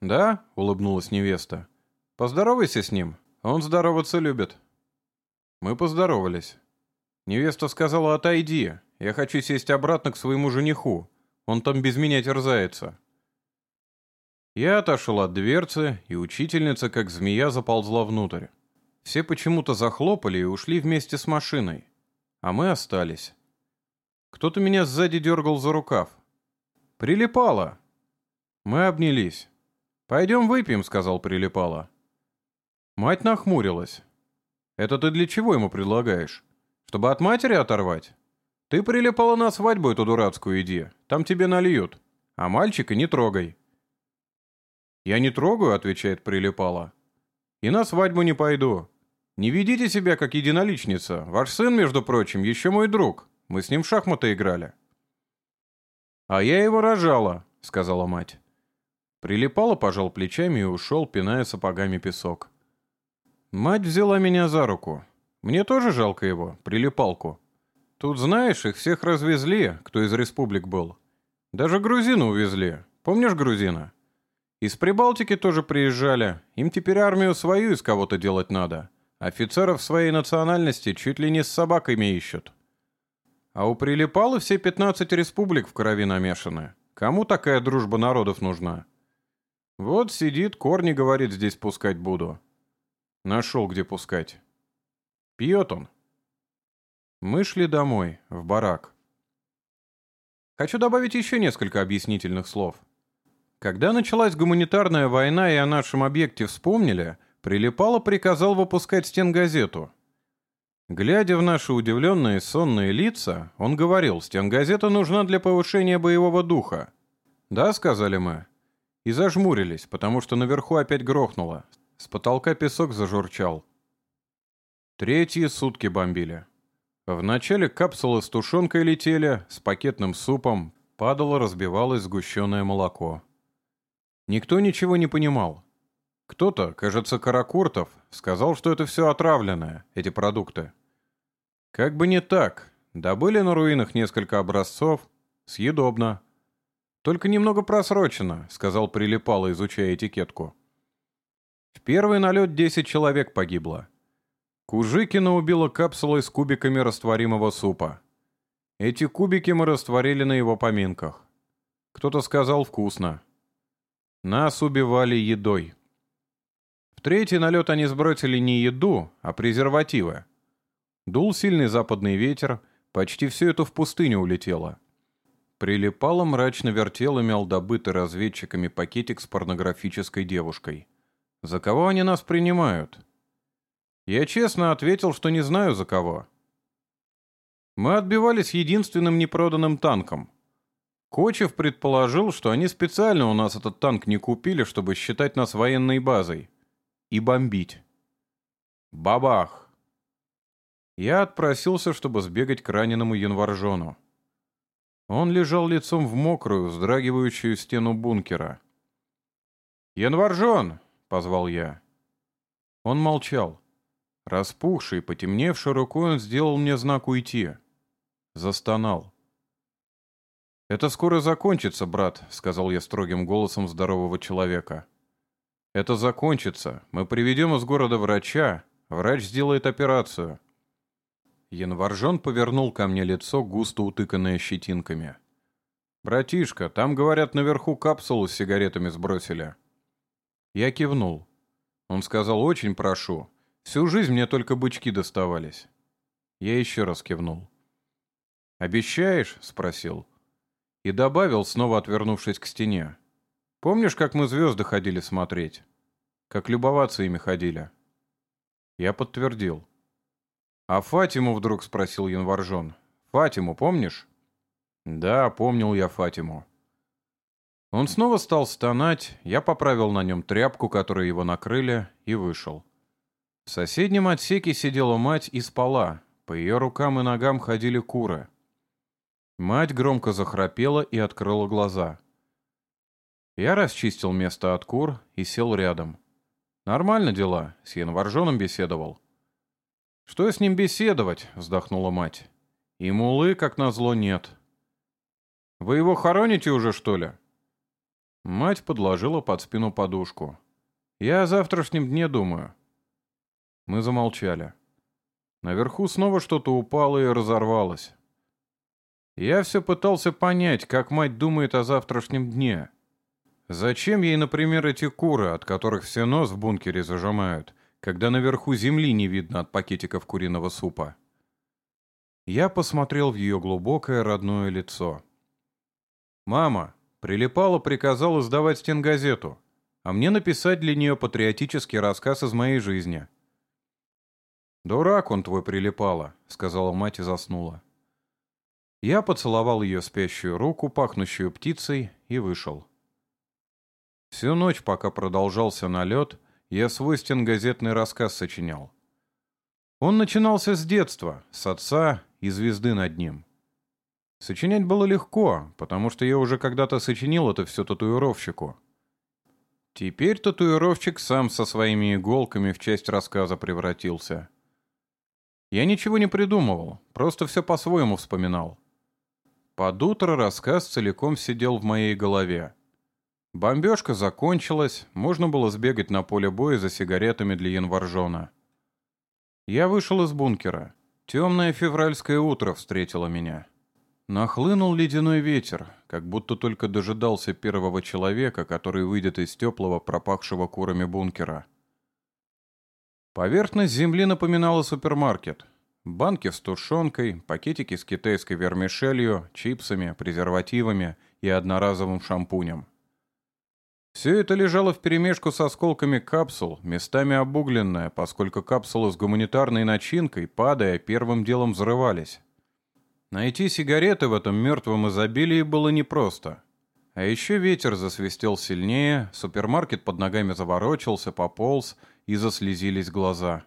«Да», — улыбнулась невеста. «Поздоровайся с ним. Он здороваться любит». Мы поздоровались. Невеста сказала «отойди». Я хочу сесть обратно к своему жениху. Он там без меня терзается». Я отошел от дверцы, и учительница, как змея, заползла внутрь. Все почему-то захлопали и ушли вместе с машиной. А мы остались. Кто-то меня сзади дергал за рукав. «Прилипало!» Мы обнялись. «Пойдем выпьем», — сказал Прилипало. Мать нахмурилась. «Это ты для чего ему предлагаешь? Чтобы от матери оторвать?» «Ты прилипала на свадьбу эту дурацкую иди, там тебе нальют, а мальчика не трогай». «Я не трогаю», — отвечает прилипала. «И на свадьбу не пойду. Не ведите себя как единоличница. Ваш сын, между прочим, еще мой друг. Мы с ним в шахматы играли». «А я его рожала», — сказала мать. Прилипала, пожал плечами и ушел, пиная сапогами песок. Мать взяла меня за руку. Мне тоже жалко его, прилипалку. Тут, знаешь, их всех развезли, кто из республик был. Даже грузина увезли. Помнишь грузина? Из Прибалтики тоже приезжали. Им теперь армию свою из кого-то делать надо. Офицеров своей национальности чуть ли не с собаками ищут. А у Прилипалы все 15 республик в крови намешаны. Кому такая дружба народов нужна? Вот сидит, корни, говорит, здесь пускать буду. Нашел, где пускать. Пьет он. Мы шли домой, в барак. Хочу добавить еще несколько объяснительных слов. Когда началась гуманитарная война и о нашем объекте вспомнили, Прилипало приказал выпускать стенгазету. Глядя в наши удивленные сонные лица, он говорил, стенгазета нужна для повышения боевого духа. «Да», — сказали мы. И зажмурились, потому что наверху опять грохнуло. С потолка песок зажурчал. Третьи сутки бомбили. Вначале капсулы с тушенкой летели, с пакетным супом, падало, разбивалось сгущенное молоко. Никто ничего не понимал. Кто-то, кажется, Каракуртов, сказал, что это все отравленное, эти продукты. Как бы не так. Добыли на руинах несколько образцов. Съедобно. Только немного просрочено, сказал Прилипало, изучая этикетку. В первый налет 10 человек погибло. Кужикина убила капсулой с кубиками растворимого супа. Эти кубики мы растворили на его поминках. Кто-то сказал «вкусно». Нас убивали едой. В третий налет они сбросили не еду, а презервативы. Дул сильный западный ветер, почти все это в пустыню улетело. Прилипало мрачно вертел и мял добытый разведчиками пакетик с порнографической девушкой. За кого они нас принимают? Я честно ответил, что не знаю за кого. Мы отбивались единственным непроданным танком. Кочев предположил, что они специально у нас этот танк не купили, чтобы считать нас военной базой. И бомбить. Бабах! Я отпросился, чтобы сбегать к раненому январжону. Он лежал лицом в мокрую, вздрагивающую стену бункера. «Январжон!» — позвал я. Он молчал. Распухший, потемневший рукой, он сделал мне знак уйти. Застонал. «Это скоро закончится, брат», — сказал я строгим голосом здорового человека. «Это закончится. Мы приведем из города врача. Врач сделает операцию». Январжон повернул ко мне лицо, густо утыканное щетинками. «Братишка, там, говорят, наверху капсулу с сигаретами сбросили». Я кивнул. Он сказал, «Очень прошу. Всю жизнь мне только бычки доставались. Я еще раз кивнул. «Обещаешь?» — спросил. И добавил, снова отвернувшись к стене. «Помнишь, как мы звезды ходили смотреть? Как любоваться ими ходили? Я подтвердил. «А Фатиму вдруг спросил январжон. Фатиму помнишь?» «Да, помнил я Фатиму». Он снова стал стонать, я поправил на нем тряпку, которой его накрыли, и вышел. В соседнем отсеке сидела мать и спала, по ее рукам и ногам ходили куры. Мать громко захрапела и открыла глаза. Я расчистил место от кур и сел рядом. Нормально дела, с январжоном беседовал. «Что с ним беседовать?» — вздохнула мать. «И мулы, как назло, нет». «Вы его хороните уже, что ли?» Мать подложила под спину подушку. «Я о завтрашнем дне думаю». Мы замолчали. Наверху снова что-то упало и разорвалось. Я все пытался понять, как мать думает о завтрашнем дне. Зачем ей, например, эти куры, от которых все нос в бункере зажимают, когда наверху земли не видно от пакетиков куриного супа? Я посмотрел в ее глубокое родное лицо. «Мама, прилипала, приказала сдавать стенгазету, а мне написать для нее патриотический рассказ из моей жизни». «Дурак он твой прилипала», — сказала мать и заснула. Я поцеловал ее спящую руку, пахнущую птицей, и вышел. Всю ночь, пока продолжался налет, я свой стенгазетный рассказ сочинял. Он начинался с детства, с отца и звезды над ним. Сочинять было легко, потому что я уже когда-то сочинил это все татуировщику. Теперь татуировщик сам со своими иголками в часть рассказа превратился. Я ничего не придумывал, просто все по-своему вспоминал. Под утро рассказ целиком сидел в моей голове. Бомбежка закончилась, можно было сбегать на поле боя за сигаретами для январжона. Я вышел из бункера. Темное февральское утро встретило меня. Нахлынул ледяной ветер, как будто только дожидался первого человека, который выйдет из теплого, пропахшего курами бункера. Поверхность земли напоминала супермаркет. Банки с тушенкой, пакетики с китайской вермишелью, чипсами, презервативами и одноразовым шампунем. Все это лежало вперемешку с осколками капсул, местами обугленное, поскольку капсулы с гуманитарной начинкой, падая, первым делом взрывались. Найти сигареты в этом мертвом изобилии было непросто. А еще ветер засвистел сильнее, супермаркет под ногами заворочился, пополз, и заслезились глаза.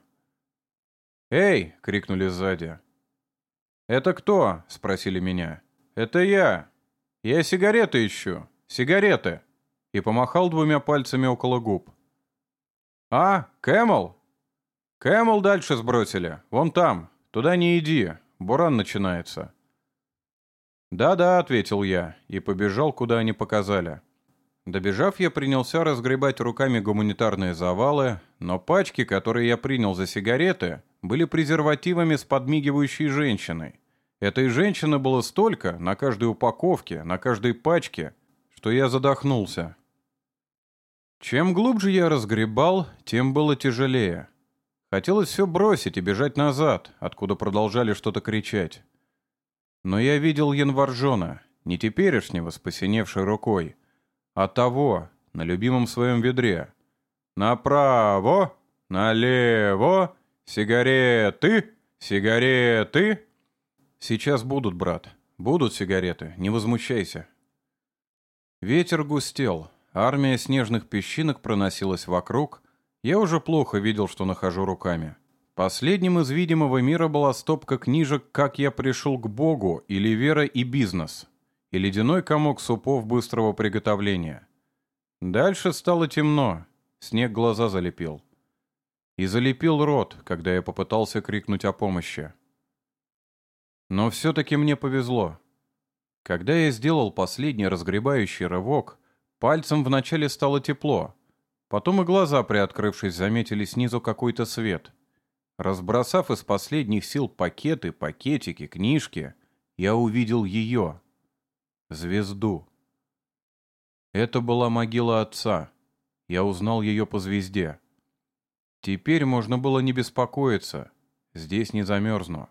«Эй!» — крикнули сзади. «Это кто?» — спросили меня. «Это я. Я сигареты ищу. Сигареты!» и помахал двумя пальцами около губ. «А, Кэмл?» «Кэмл дальше сбросили. Вон там. Туда не иди. Буран начинается». «Да-да», — ответил я, и побежал, куда они показали. Добежав, я принялся разгребать руками гуманитарные завалы, но пачки, которые я принял за сигареты, были презервативами с подмигивающей женщиной. Этой женщины было столько, на каждой упаковке, на каждой пачке, что я задохнулся. Чем глубже я разгребал, тем было тяжелее. Хотелось все бросить и бежать назад, откуда продолжали что-то кричать. Но я видел январжона, не теперешнего с посиневшей рукой, а того, на любимом своем ведре. «Направо! Налево! Сигареты! Сигареты!» «Сейчас будут, брат. Будут сигареты, не возмущайся». Ветер густел, Армия снежных песчинок проносилась вокруг. Я уже плохо видел, что нахожу руками. Последним из видимого мира была стопка книжек «Как я пришел к Богу» или «Вера и бизнес» и ледяной комок супов быстрого приготовления. Дальше стало темно, снег глаза залепил. И залепил рот, когда я попытался крикнуть о помощи. Но все-таки мне повезло. Когда я сделал последний разгребающий рывок, Пальцем вначале стало тепло. Потом и глаза, приоткрывшись, заметили снизу какой-то свет. Разбросав из последних сил пакеты, пакетики, книжки, я увидел ее. Звезду. Это была могила отца. Я узнал ее по звезде. Теперь можно было не беспокоиться. Здесь не замерзну.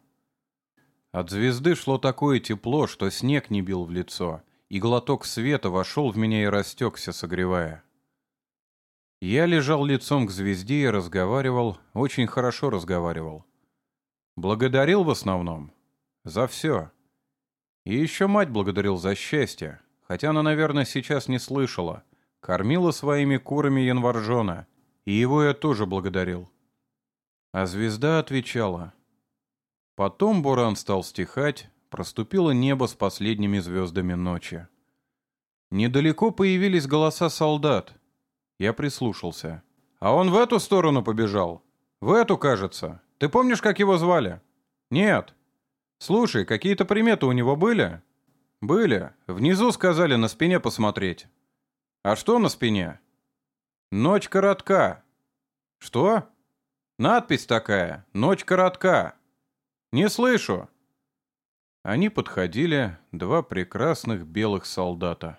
От звезды шло такое тепло, что снег не бил в лицо и глоток света вошел в меня и растекся, согревая. Я лежал лицом к звезде и разговаривал, очень хорошо разговаривал. Благодарил в основном. За все. И еще мать благодарил за счастье, хотя она, наверное, сейчас не слышала. Кормила своими курами январжона, и его я тоже благодарил. А звезда отвечала. Потом буран стал стихать, проступило небо с последними звездами ночи. Недалеко появились голоса солдат. Я прислушался. «А он в эту сторону побежал? В эту, кажется. Ты помнишь, как его звали?» «Нет». «Слушай, какие-то приметы у него были?» «Были. Внизу сказали на спине посмотреть». «А что на спине?» «Ночь коротка». «Что?» «Надпись такая. Ночь коротка». «Не слышу». Они подходили, два прекрасных белых солдата.